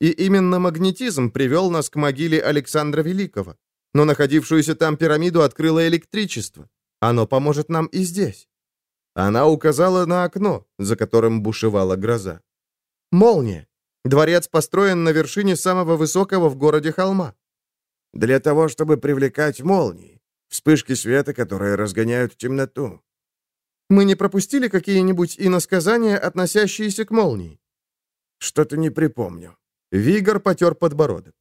«И именно магнетизм привел нас к могиле Александра Великого. Но находившуюся там пирамиду открыло электричество. Оно поможет нам и здесь». Она указала на окно, за которым бушевала гроза. «Молния! Дворец построен на вершине самого высокого в городе холма. Для того, чтобы привлекать молнии, вспышки света, которые разгоняют темноту. Мы не пропустили какие-нибудь иносказания, относящиеся к молнии? Что-то не припомню. Вигор потер подбородок.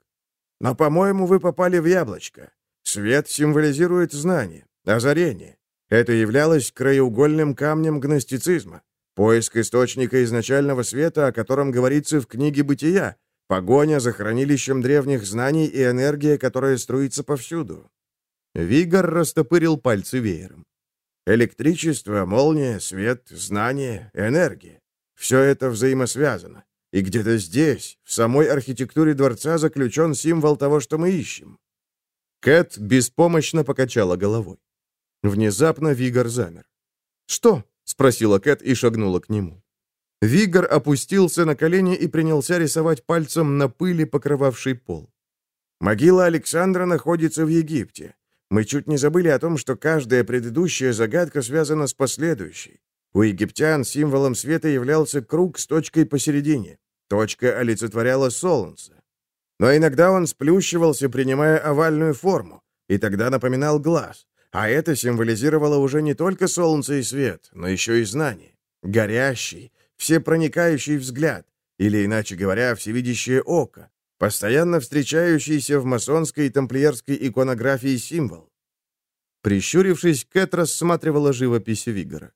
Но, по-моему, вы попали в яблочко. Свет символизирует знание, озарение. Это являлось краеугольным камнем гностицизма. Поиск источника изначального света, о котором говорится в книге «Бытия», погоня за хранилищем древних знаний и энергия, которая струится повсюду. Вигор растопырил пальцы веером. Электричество, молния, свет, знание, энергия. Все это взаимосвязано. И где-то здесь, в самой архитектуре дворца, заключен символ того, что мы ищем. Кэт беспомощно покачала головой. Внезапно Вигор замер. «Что?» — спросила Кэт и шагнула к нему. Вигор опустился на колени и принялся рисовать пальцем на пыли, покрывавшей пол. «Могила Александра находится в Египте. Мы чуть не забыли о том, что каждая предыдущая загадка связана с последующей. У египтян символом света являлся круг с точкой посередине. Точка олицетворяла солнце. Но иногда он сплющивался, принимая овальную форму, и тогда напоминал глаз. А это символизировало уже не только солнце и свет, но еще и знание. Горящий, всепроникающий взгляд, или, иначе говоря, всевидящее око, постоянно встречающийся в масонской и тамплиерской иконографии символ. Прищурившись, Кэт рассматривала живопись Вигора.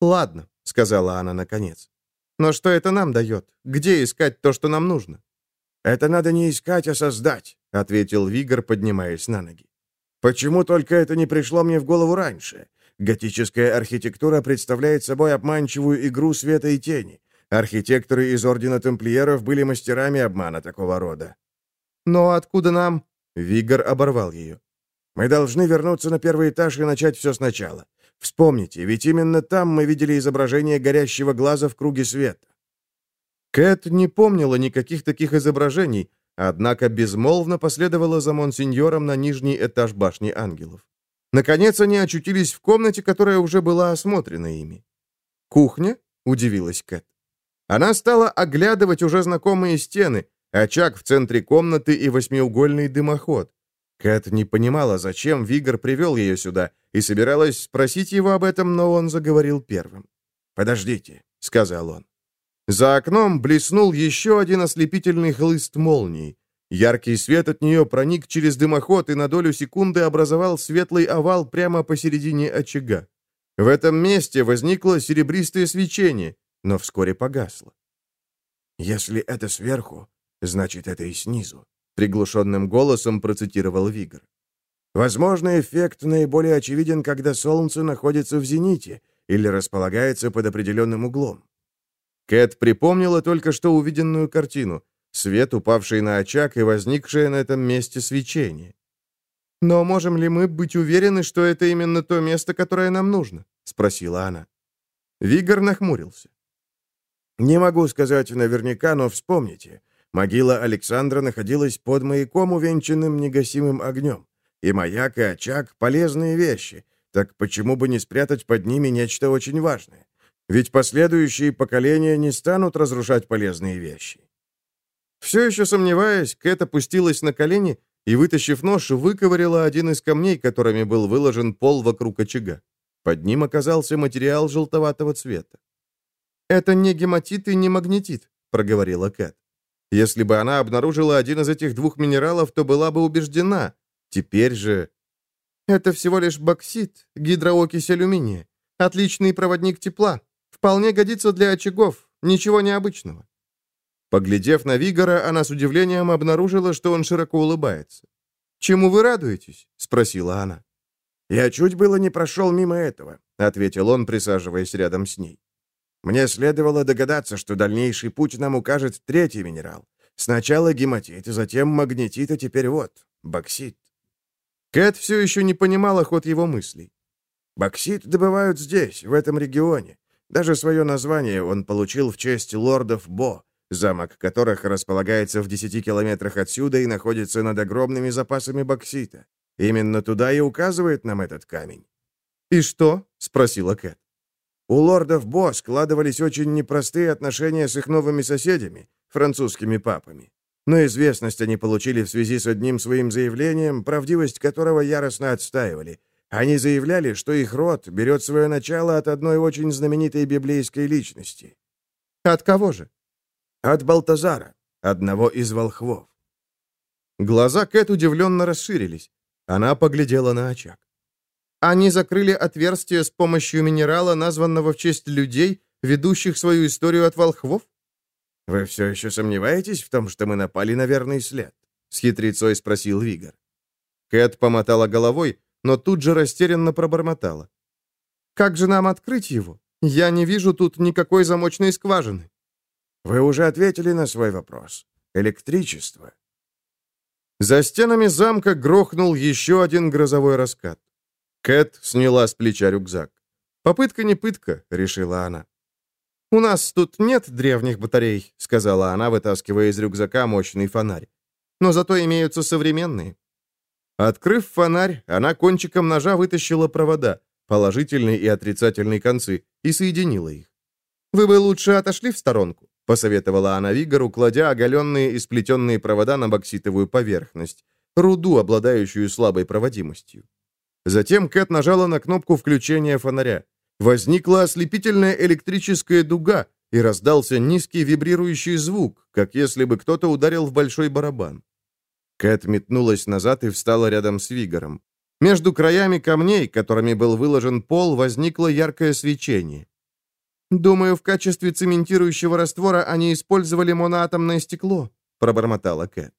«Ладно», — сказала она наконец. «Но что это нам дает? Где искать то, что нам нужно?» «Это надо не искать, а создать», — ответил Вигор, поднимаясь на ноги. Почему только это не пришло мне в голову раньше? Готическая архитектура представляет собой обманчивую игру света и тени. Архитекторы из Ордена Тамплиеров были мастерами обмана такого рода. «Но откуда нам...» Вигор оборвал ее. Мы должны вернуться на первый этаж и начать все сначала. Вспомните, ведь именно там мы видели изображение горящего глаза в круге света. Кэт не помнила никаких таких изображений, однако безмолвно последовала за монсеньором на нижний этаж башни ангелов. Наконец они очутились в комнате, которая уже была осмотрена ими. «Кухня?» — удивилась Кэт. Она стала оглядывать уже знакомые стены, очаг в центре комнаты и восьмиугольный дымоход. Кэт не понимала, зачем Вигор привел ее сюда, и собиралась спросить его об этом, но он заговорил первым. «Подождите», — сказал он. За окном блеснул еще один ослепительный хлыст молний. Яркий свет от нее проник через дымоход и на долю секунды образовал светлый овал прямо посередине очага. В этом месте возникло серебристое свечение, но вскоре погасло. «Если это сверху, значит, это и снизу», — приглушенным голосом процитировал Вигр. «Возможно, эффект наиболее очевиден, когда Солнце находится в зените или располагается под определенным углом». Кэт припомнила только что увиденную картину — свет, упавший на очаг и возникшее на этом месте свечение. «Но можем ли мы быть уверены, что это именно то место, которое нам нужно?» — спросила она. Вигор нахмурился. «Не могу сказать наверняка, но вспомните. Могила Александра находилась под маяком, увенчанным негасимым огнем. И маяк, и очаг — полезные вещи. Так почему бы не спрятать под ними нечто очень важное? Ведь последующие поколения не станут разрушать полезные вещи. Все еще сомневаясь, Кэт опустилась на колени и, вытащив нож, выковыряла один из камней, которыми был выложен пол вокруг очага. Под ним оказался материал желтоватого цвета. «Это не гематит и не магнетит», — проговорила Кэт. Если бы она обнаружила один из этих двух минералов, то была бы убеждена. Теперь же... Это всего лишь боксит, гидроокись алюминия. Отличный проводник тепла. Вполне годится для очагов. Ничего необычного. Поглядев на Вигора, она с удивлением обнаружила, что он широко улыбается. «Чему вы радуетесь?» — спросила она. «Я чуть было не прошел мимо этого», — ответил он, присаживаясь рядом с ней. Мне следовало догадаться, что дальнейший путь нам укажет третий минерал. Сначала гематит, затем магнетит, а теперь вот, боксит. Кэт все еще не понимала ход его мыслей. Боксит добывают здесь, в этом регионе. Даже свое название он получил в честь лордов Бо, замок которых располагается в 10 километрах отсюда и находится над огромными запасами боксита. Именно туда и указывает нам этот камень. «И что?» — спросила Кэт. У лордов Бо складывались очень непростые отношения с их новыми соседями, французскими папами. Но известность они получили в связи с одним своим заявлением, правдивость которого яростно отстаивали. Они заявляли, что их род берет свое начало от одной очень знаменитой библейской личности. От кого же? От Балтазара, одного из волхвов. Глаза Кэт удивленно расширились. Она поглядела на очаг. Они закрыли отверстие с помощью минерала, названного в честь людей, ведущих свою историю от волхвов? «Вы все еще сомневаетесь в том, что мы напали на верный след?» — с хитрецой спросил Вигор. Кэт помотала головой, но тут же растерянно пробормотала. «Как же нам открыть его? Я не вижу тут никакой замочной скважины». «Вы уже ответили на свой вопрос. Электричество». За стенами замка грохнул еще один грозовой раскат. Кэт сняла с плеча рюкзак. «Попытка не пытка», — решила она. «У нас тут нет древних батарей», — сказала она, вытаскивая из рюкзака мощный фонарь. «Но зато имеются современные». Открыв фонарь, она кончиком ножа вытащила провода, положительный и отрицательный концы, и соединила их. «Вы бы лучше отошли в сторонку», — посоветовала она Вигору, кладя оголенные и сплетенные провода на бокситовую поверхность, руду, обладающую слабой проводимостью. Затем Кэт нажала на кнопку включения фонаря. Возникла ослепительная электрическая дуга, и раздался низкий вибрирующий звук, как если бы кто-то ударил в большой барабан. Кэт метнулась назад и встала рядом с Вигором. Между краями камней, которыми был выложен пол, возникло яркое свечение. «Думаю, в качестве цементирующего раствора они использовали моноатомное стекло», — пробормотала Кэт.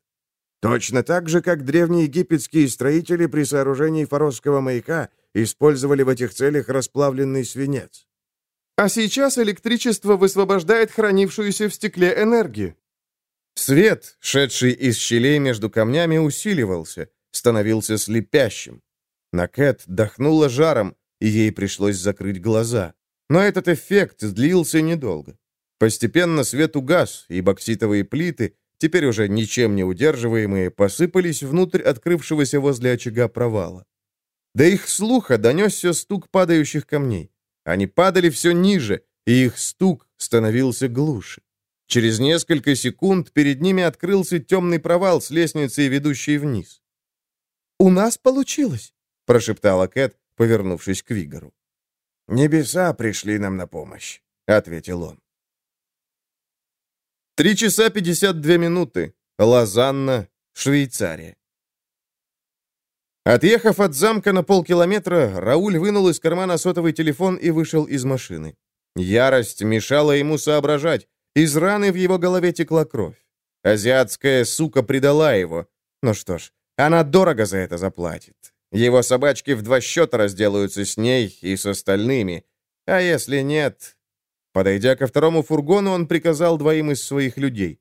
Точно так же, как древние египетские строители при сооружении фаросского маяка использовали в этих целях расплавленный свинец. А сейчас электричество высвобождает хранившуюся в стекле энергию. Свет, шедший из щелей между камнями, усиливался, становился слепящим. На Кэт дохнуло жаром, и ей пришлось закрыть глаза. Но этот эффект длился недолго. Постепенно свет угас, и бокситовые плиты, теперь уже ничем не удерживаемые, посыпались внутрь открывшегося возле очага провала. До их слуха донесся стук падающих камней. Они падали все ниже, и их стук становился глуше. Через несколько секунд перед ними открылся темный провал с лестницей, ведущей вниз. «У нас получилось», — прошептала Кэт, повернувшись к Вигору. «Небеса пришли нам на помощь», — ответил он. Три часа пятьдесят две минуты. Лозанна, Швейцария. Отъехав от замка на полкилометра, Рауль вынул из кармана сотовый телефон и вышел из машины. Ярость мешала ему соображать. Из раны в его голове текла кровь. Азиатская сука предала его. Ну что ж, она дорого за это заплатит. Его собачки в два счета разделаются с ней и с остальными. А если нет... Подойдя ко второму фургону, он приказал двоим из своих людей.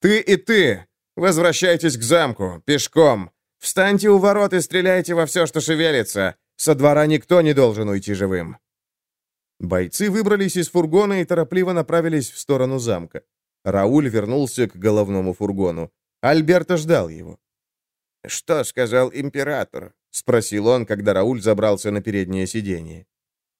«Ты и ты! Возвращайтесь к замку, пешком. Встаньте у ворот и стреляйте во все, что шевелится. Со двора никто не должен уйти живым». Бойцы выбрались из фургона и торопливо направились в сторону замка. Рауль вернулся к головному фургону. Альберто ждал его. «Что сказал император?» — спросил он, когда Рауль забрался на переднее сиденье.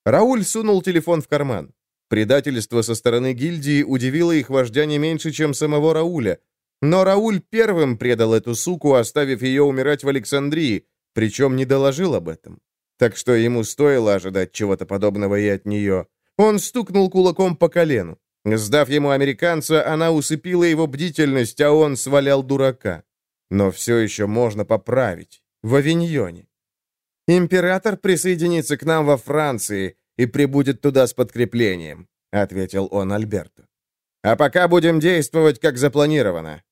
Рауль сунул телефон в карман. Предательство со стороны гильдии удивило их вождя не меньше, чем самого Рауля. Но Рауль первым предал эту суку, оставив ее умирать в Александрии, причем не доложил об этом. Так что ему стоило ожидать чего-то подобного и от нее. Он стукнул кулаком по колену. Сдав ему американца, она усыпила его бдительность, а он свалял дурака. Но все еще можно поправить. В Авиньоне. «Император присоединится к нам во Франции и прибудет туда с подкреплением», — ответил он Альберту. «А пока будем действовать, как запланировано».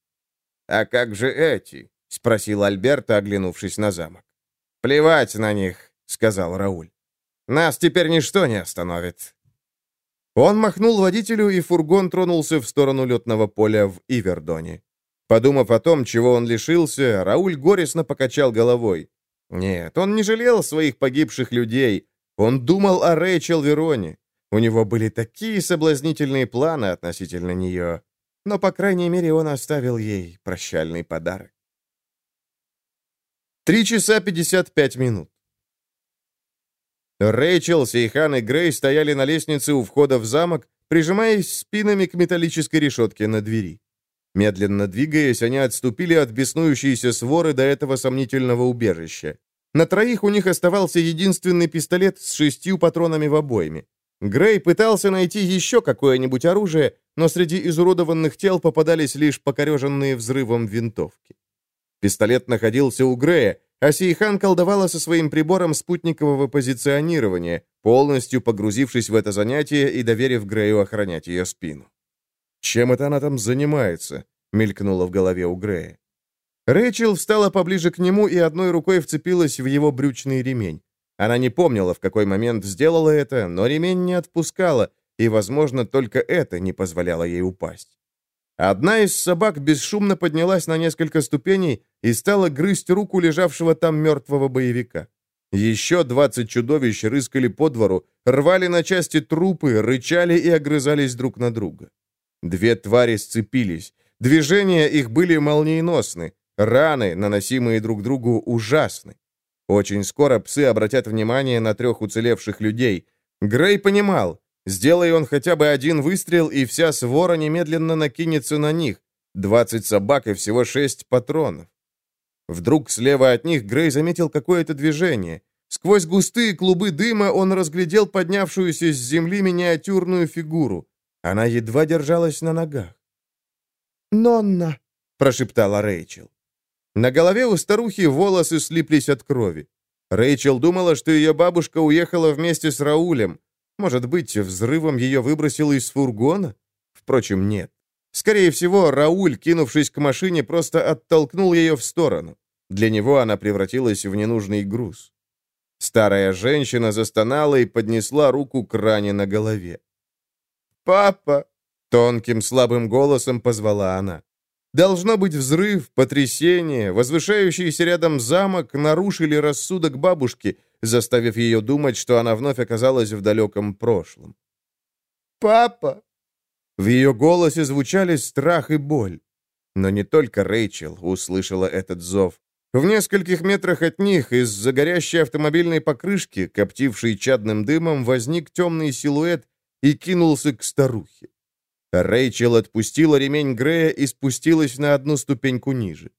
«А как же эти?» — спросил Альберто, оглянувшись на замок. «Плевать на них», — сказал Рауль. «Нас теперь ничто не остановит». Он махнул водителю, и фургон тронулся в сторону летного поля в Ивердоне. Подумав о том, чего он лишился, Рауль горестно покачал головой. Нет, он не жалел своих погибших людей. Он думал о Рэйчел Вероне. У него были такие соблазнительные планы относительно нее. Но, по крайней мере, он оставил ей прощальный подарок. Три часа пятьдесят пять минут. Рэйчел, Сейхан и Грей стояли на лестнице у входа в замок, прижимаясь спинами к металлической решетке на двери. Медленно двигаясь, они отступили от беснующейся своры до этого сомнительного убежища. На троих у них оставался единственный пистолет с шестью патронами в обойме. Грей пытался найти еще какое-нибудь оружие, но среди изуродованных тел попадались лишь покореженные взрывом винтовки. Пистолет находился у Грея, а Сейхан колдовала со своим прибором спутникового позиционирования, полностью погрузившись в это занятие и доверив Грею охранять ее спину. «Чем это она там занимается?» — мелькнуло в голове у Грея. Рэйчел встала поближе к нему и одной рукой вцепилась в его брючный ремень. Она не помнила, в какой момент сделала это, но ремень не отпускала, и, возможно, только это не позволяло ей упасть. Одна из собак бесшумно поднялась на несколько ступеней и стала грызть руку лежавшего там мертвого боевика. Еще двадцать чудовищ рыскали по двору, рвали на части трупы, рычали и огрызались друг на друга. Две твари сцепились. Движения их были молниеносны. Раны, наносимые друг другу, ужасны. Очень скоро псы обратят внимание на трех уцелевших людей. Грей понимал, Сделай он хотя бы один выстрел, и вся свора немедленно накинется на них. Двадцать собак и всего шесть патронов. Вдруг слева от них Грей заметил какое-то движение. Сквозь густые клубы дыма он разглядел поднявшуюся с земли миниатюрную фигуру. Она едва держалась на ногах. «Нонна!» — прошептала Рэйчел. На голове у старухи волосы слиплись от крови. Рэйчел думала, что ее бабушка уехала вместе с Раулем. Может быть, взрывом ее выбросило из фургона? Впрочем, нет. Скорее всего, Рауль, кинувшись к машине, просто оттолкнул ее в сторону. Для него она превратилась в ненужный груз. Старая женщина застонала и поднесла руку к ране на голове. «Папа!» — тонким слабым голосом позвала она. Должно быть взрыв, потрясение, возвышающийся рядом замок нарушили рассудок бабушки, заставив ее думать, что она вновь оказалась в далеком прошлом. «Папа!» В ее голосе звучали страх и боль. Но не только Рэйчел услышала этот зов. В нескольких метрах от них из-за горящей автомобильной покрышки, коптившей чадным дымом, возник темный силуэт и кинулся к старухе. Рэйчел отпустила ремень Грея и спустилась на одну ступеньку ниже.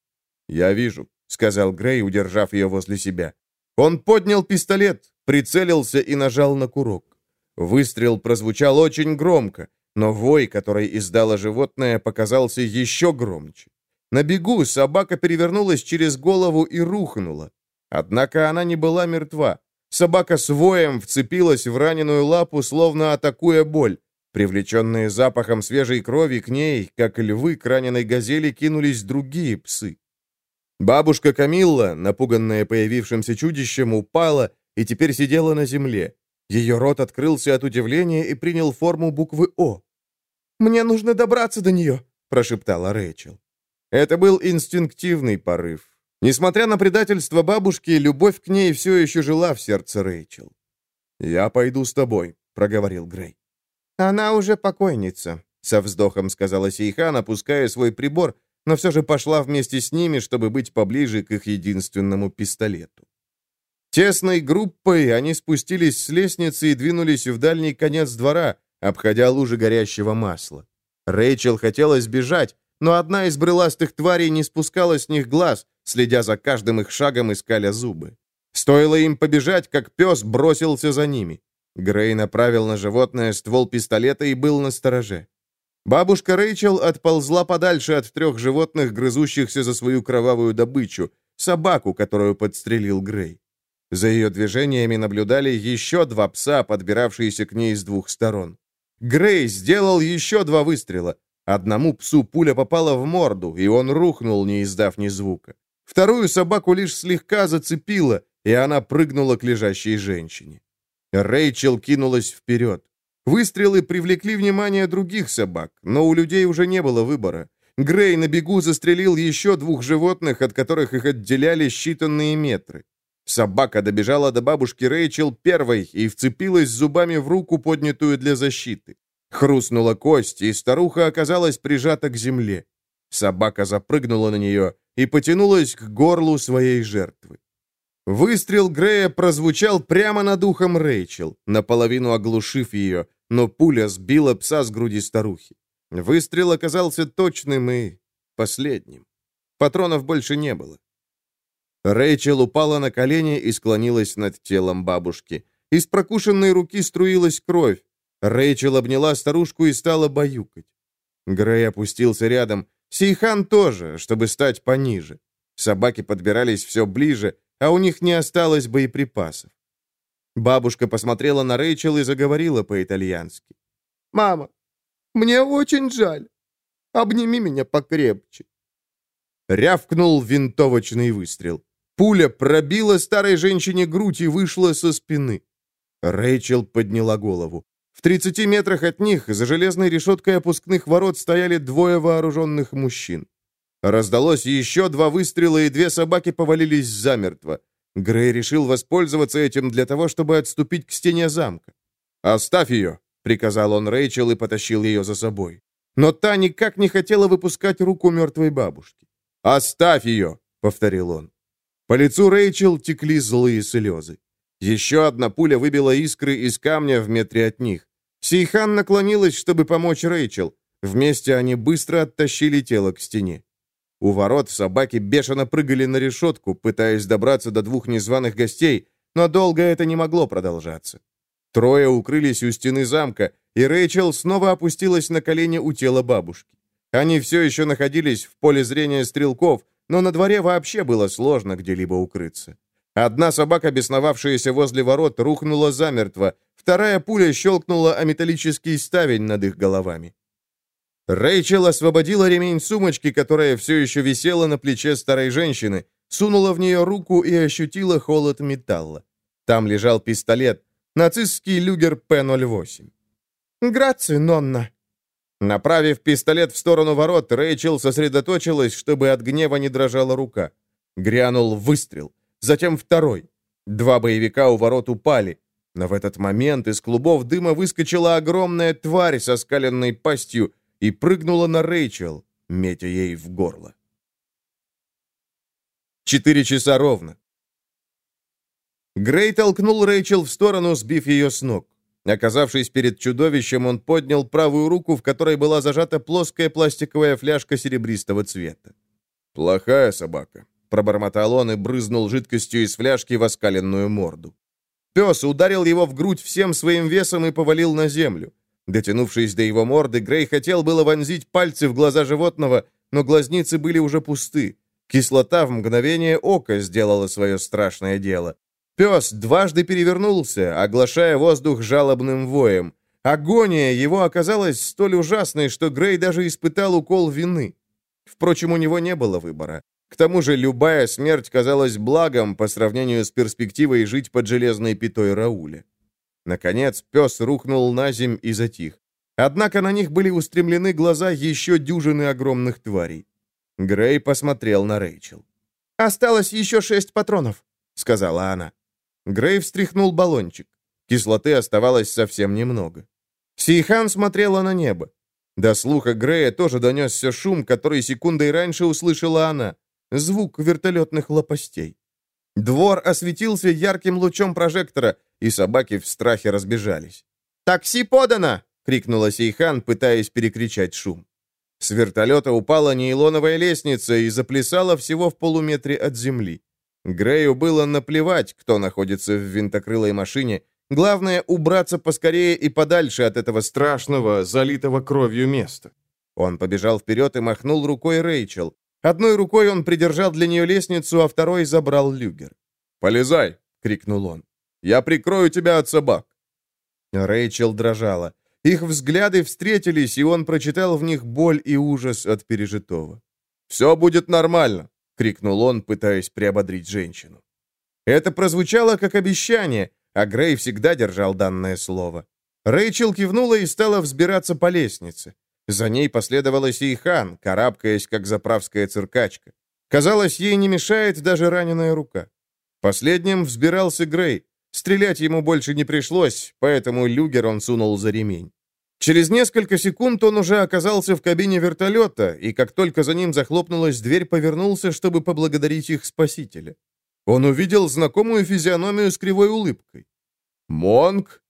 «Я вижу», — сказал Грей, удержав ее возле себя. Он поднял пистолет, прицелился и нажал на курок. Выстрел прозвучал очень громко, но вой, который издало животное, показался еще громче. На бегу собака перевернулась через голову и рухнула. Однако она не была мертва. Собака с воем вцепилась в раненую лапу, словно атакуя боль. Привлеченные запахом свежей крови к ней, как львы к раненой газели, кинулись другие псы. Бабушка Камилла, напуганная появившимся чудищем, упала и теперь сидела на земле. Ее рот открылся от удивления и принял форму буквы «О». «Мне нужно добраться до нее», — прошептала Рэйчел. Это был инстинктивный порыв. Несмотря на предательство бабушки, любовь к ней все еще жила в сердце Рэйчел. «Я пойду с тобой», — проговорил Грей. «Она уже покойница», — со вздохом сказала Сейхан, опуская свой прибор, но все же пошла вместе с ними, чтобы быть поближе к их единственному пистолету. Тесной группой они спустились с лестницы и двинулись в дальний конец двора, обходя лужи горящего масла. Рэйчел хотела сбежать, но одна из брыластых тварей не спускала с них глаз, следя за каждым их шагом и скаля зубы. Стоило им побежать, как пес бросился за ними. Грей направил на животное ствол пистолета и был на стороже. Бабушка Рэйчел отползла подальше от трех животных, грызущихся за свою кровавую добычу, собаку, которую подстрелил Грей. За ее движениями наблюдали еще два пса, подбиравшиеся к ней с двух сторон. Грей сделал еще два выстрела. Одному псу пуля попала в морду, и он рухнул, не издав ни звука. Вторую собаку лишь слегка зацепила, и она прыгнула к лежащей женщине. Рэйчел кинулась вперед. Выстрелы привлекли внимание других собак, но у людей уже не было выбора. Грей на бегу застрелил еще двух животных, от которых их отделяли считанные метры. Собака добежала до бабушки Рэйчел первой и вцепилась зубами в руку, поднятую для защиты. Хрустнула кость, и старуха оказалась прижата к земле. Собака запрыгнула на нее и потянулась к горлу своей жертвы. Выстрел Грея прозвучал прямо над ухом Рэйчел, наполовину оглушив ее, но пуля сбила пса с груди старухи. Выстрел оказался точным и последним. Патронов больше не было. Рэйчел упала на колени и склонилась над телом бабушки. Из прокушенной руки струилась кровь. Рэйчел обняла старушку и стала баюкать. Грей опустился рядом. Сейхан тоже, чтобы стать пониже. Собаки подбирались все ближе, а у них не осталось боеприпасов. Бабушка посмотрела на Рэйчел и заговорила по-итальянски. «Мама, мне очень жаль. Обними меня покрепче». Рявкнул винтовочный выстрел. Пуля пробила старой женщине грудь и вышла со спины. Рэйчел подняла голову. В 30 метрах от них за железной решеткой опускных ворот стояли двое вооруженных мужчин. Раздалось еще два выстрела, и две собаки повалились замертво. Грей решил воспользоваться этим для того, чтобы отступить к стене замка. «Оставь ее!» — приказал он Рэйчел и потащил ее за собой. Но та никак не хотела выпускать руку мертвой бабушки. «Оставь ее!» — повторил он. По лицу Рэйчел текли злые слезы. Еще одна пуля выбила искры из камня в метре от них. Сейхан наклонилась, чтобы помочь Рэйчел. Вместе они быстро оттащили тело к стене. У ворот собаки бешено прыгали на решетку, пытаясь добраться до двух незваных гостей, но долго это не могло продолжаться. Трое укрылись у стены замка, и Рэйчел снова опустилась на колени у тела бабушки. Они все еще находились в поле зрения стрелков, но на дворе вообще было сложно где-либо укрыться. Одна собака, бесновавшаяся возле ворот, рухнула замертво, вторая пуля щелкнула о металлический ставень над их головами. Рэйчел освободила ремень сумочки, которая все еще висела на плече старой женщины, сунула в нее руку и ощутила холод металла. Там лежал пистолет, нацистский люгер П-08. «Граци, Нонна!» Направив пистолет в сторону ворот, Рэйчел сосредоточилась, чтобы от гнева не дрожала рука. Грянул выстрел. Затем второй. Два боевика у ворот упали. Но в этот момент из клубов дыма выскочила огромная тварь со скаленной пастью и прыгнула на Рэйчел, метя ей в горло. Четыре часа ровно. Грей толкнул Рэйчел в сторону, сбив ее с ног. Оказавшись перед чудовищем, он поднял правую руку, в которой была зажата плоская пластиковая фляжка серебристого цвета. «Плохая собака», — пробормотал он и брызнул жидкостью из фляжки в оскаленную морду. Пес ударил его в грудь всем своим весом и повалил на землю. Дотянувшись до его морды, Грей хотел было вонзить пальцы в глаза животного, но глазницы были уже пусты. Кислота в мгновение ока сделала свое страшное дело. Пес дважды перевернулся, оглашая воздух жалобным воем. Агония его оказалась столь ужасной, что Грей даже испытал укол вины. Впрочем, у него не было выбора. К тому же любая смерть казалась благом по сравнению с перспективой жить под железной пятой Рауля. Наконец, пес рухнул на земь и затих. Однако на них были устремлены глаза еще дюжины огромных тварей. Грей посмотрел на Рэйчел. «Осталось еще шесть патронов», — сказала она. Грей встряхнул баллончик. Кислоты оставалось совсем немного. Сейхан смотрела на небо. До слуха Грея тоже донесся шум, который секундой раньше услышала она. Звук вертолетных лопастей. Двор осветился ярким лучом прожектора, и собаки в страхе разбежались. «Такси подано!» — крикнула Сейхан, пытаясь перекричать шум. С вертолета упала нейлоновая лестница и заплясала всего в полуметре от земли. Грею было наплевать, кто находится в винтокрылой машине. Главное — убраться поскорее и подальше от этого страшного, залитого кровью места. Он побежал вперед и махнул рукой Рэйчел. Одной рукой он придержал для нее лестницу, а второй забрал люгер. «Полезай!» — крикнул он. «Я прикрою тебя от собак!» Рэйчел дрожала. Их взгляды встретились, и он прочитал в них боль и ужас от пережитого. «Все будет нормально. — крикнул он, пытаясь приободрить женщину. Это прозвучало как обещание, а Грей всегда держал данное слово. Рэйчел кивнула и стала взбираться по лестнице. За ней последовала Сейхан, карабкаясь, как заправская циркачка. Казалось, ей не мешает даже раненая рука. Последним взбирался Грей. Стрелять ему больше не пришлось, поэтому люгер он сунул за ремень. Через несколько секунд он уже оказался в кабине вертолета, и как только за ним захлопнулась дверь, повернулся, чтобы поблагодарить их спасителя. Он увидел знакомую физиономию с кривой улыбкой. «Монк?»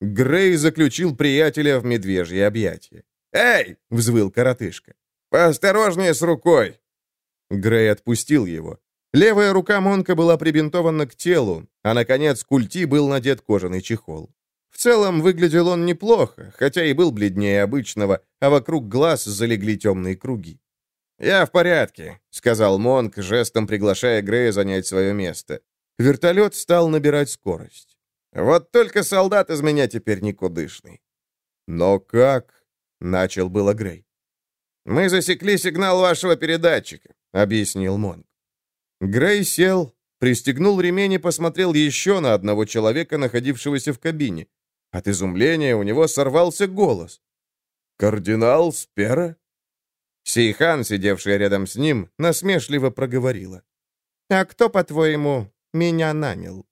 Грей заключил приятеля в медвежье объятие. «Эй!» — взвыл коротышка. «Поосторожнее с рукой!» Грей отпустил его. Левая рука Монка была прибинтована к телу, а, наконец, культи был надет кожаный чехол. В целом, выглядел он неплохо, хотя и был бледнее обычного, а вокруг глаз залегли темные круги. «Я в порядке», — сказал Монк, жестом приглашая Грея занять свое место. Вертолет стал набирать скорость. «Вот только солдат из меня теперь никудышный». «Но как?» — начал было Грей. «Мы засекли сигнал вашего передатчика», — объяснил Монк. Грей сел, пристегнул ремень и посмотрел еще на одного человека, находившегося в кабине. От изумления у него сорвался голос. «Кардинал Спера?» Сейхан, сидевшая рядом с ним, насмешливо проговорила. «А кто, по-твоему, меня нанял?»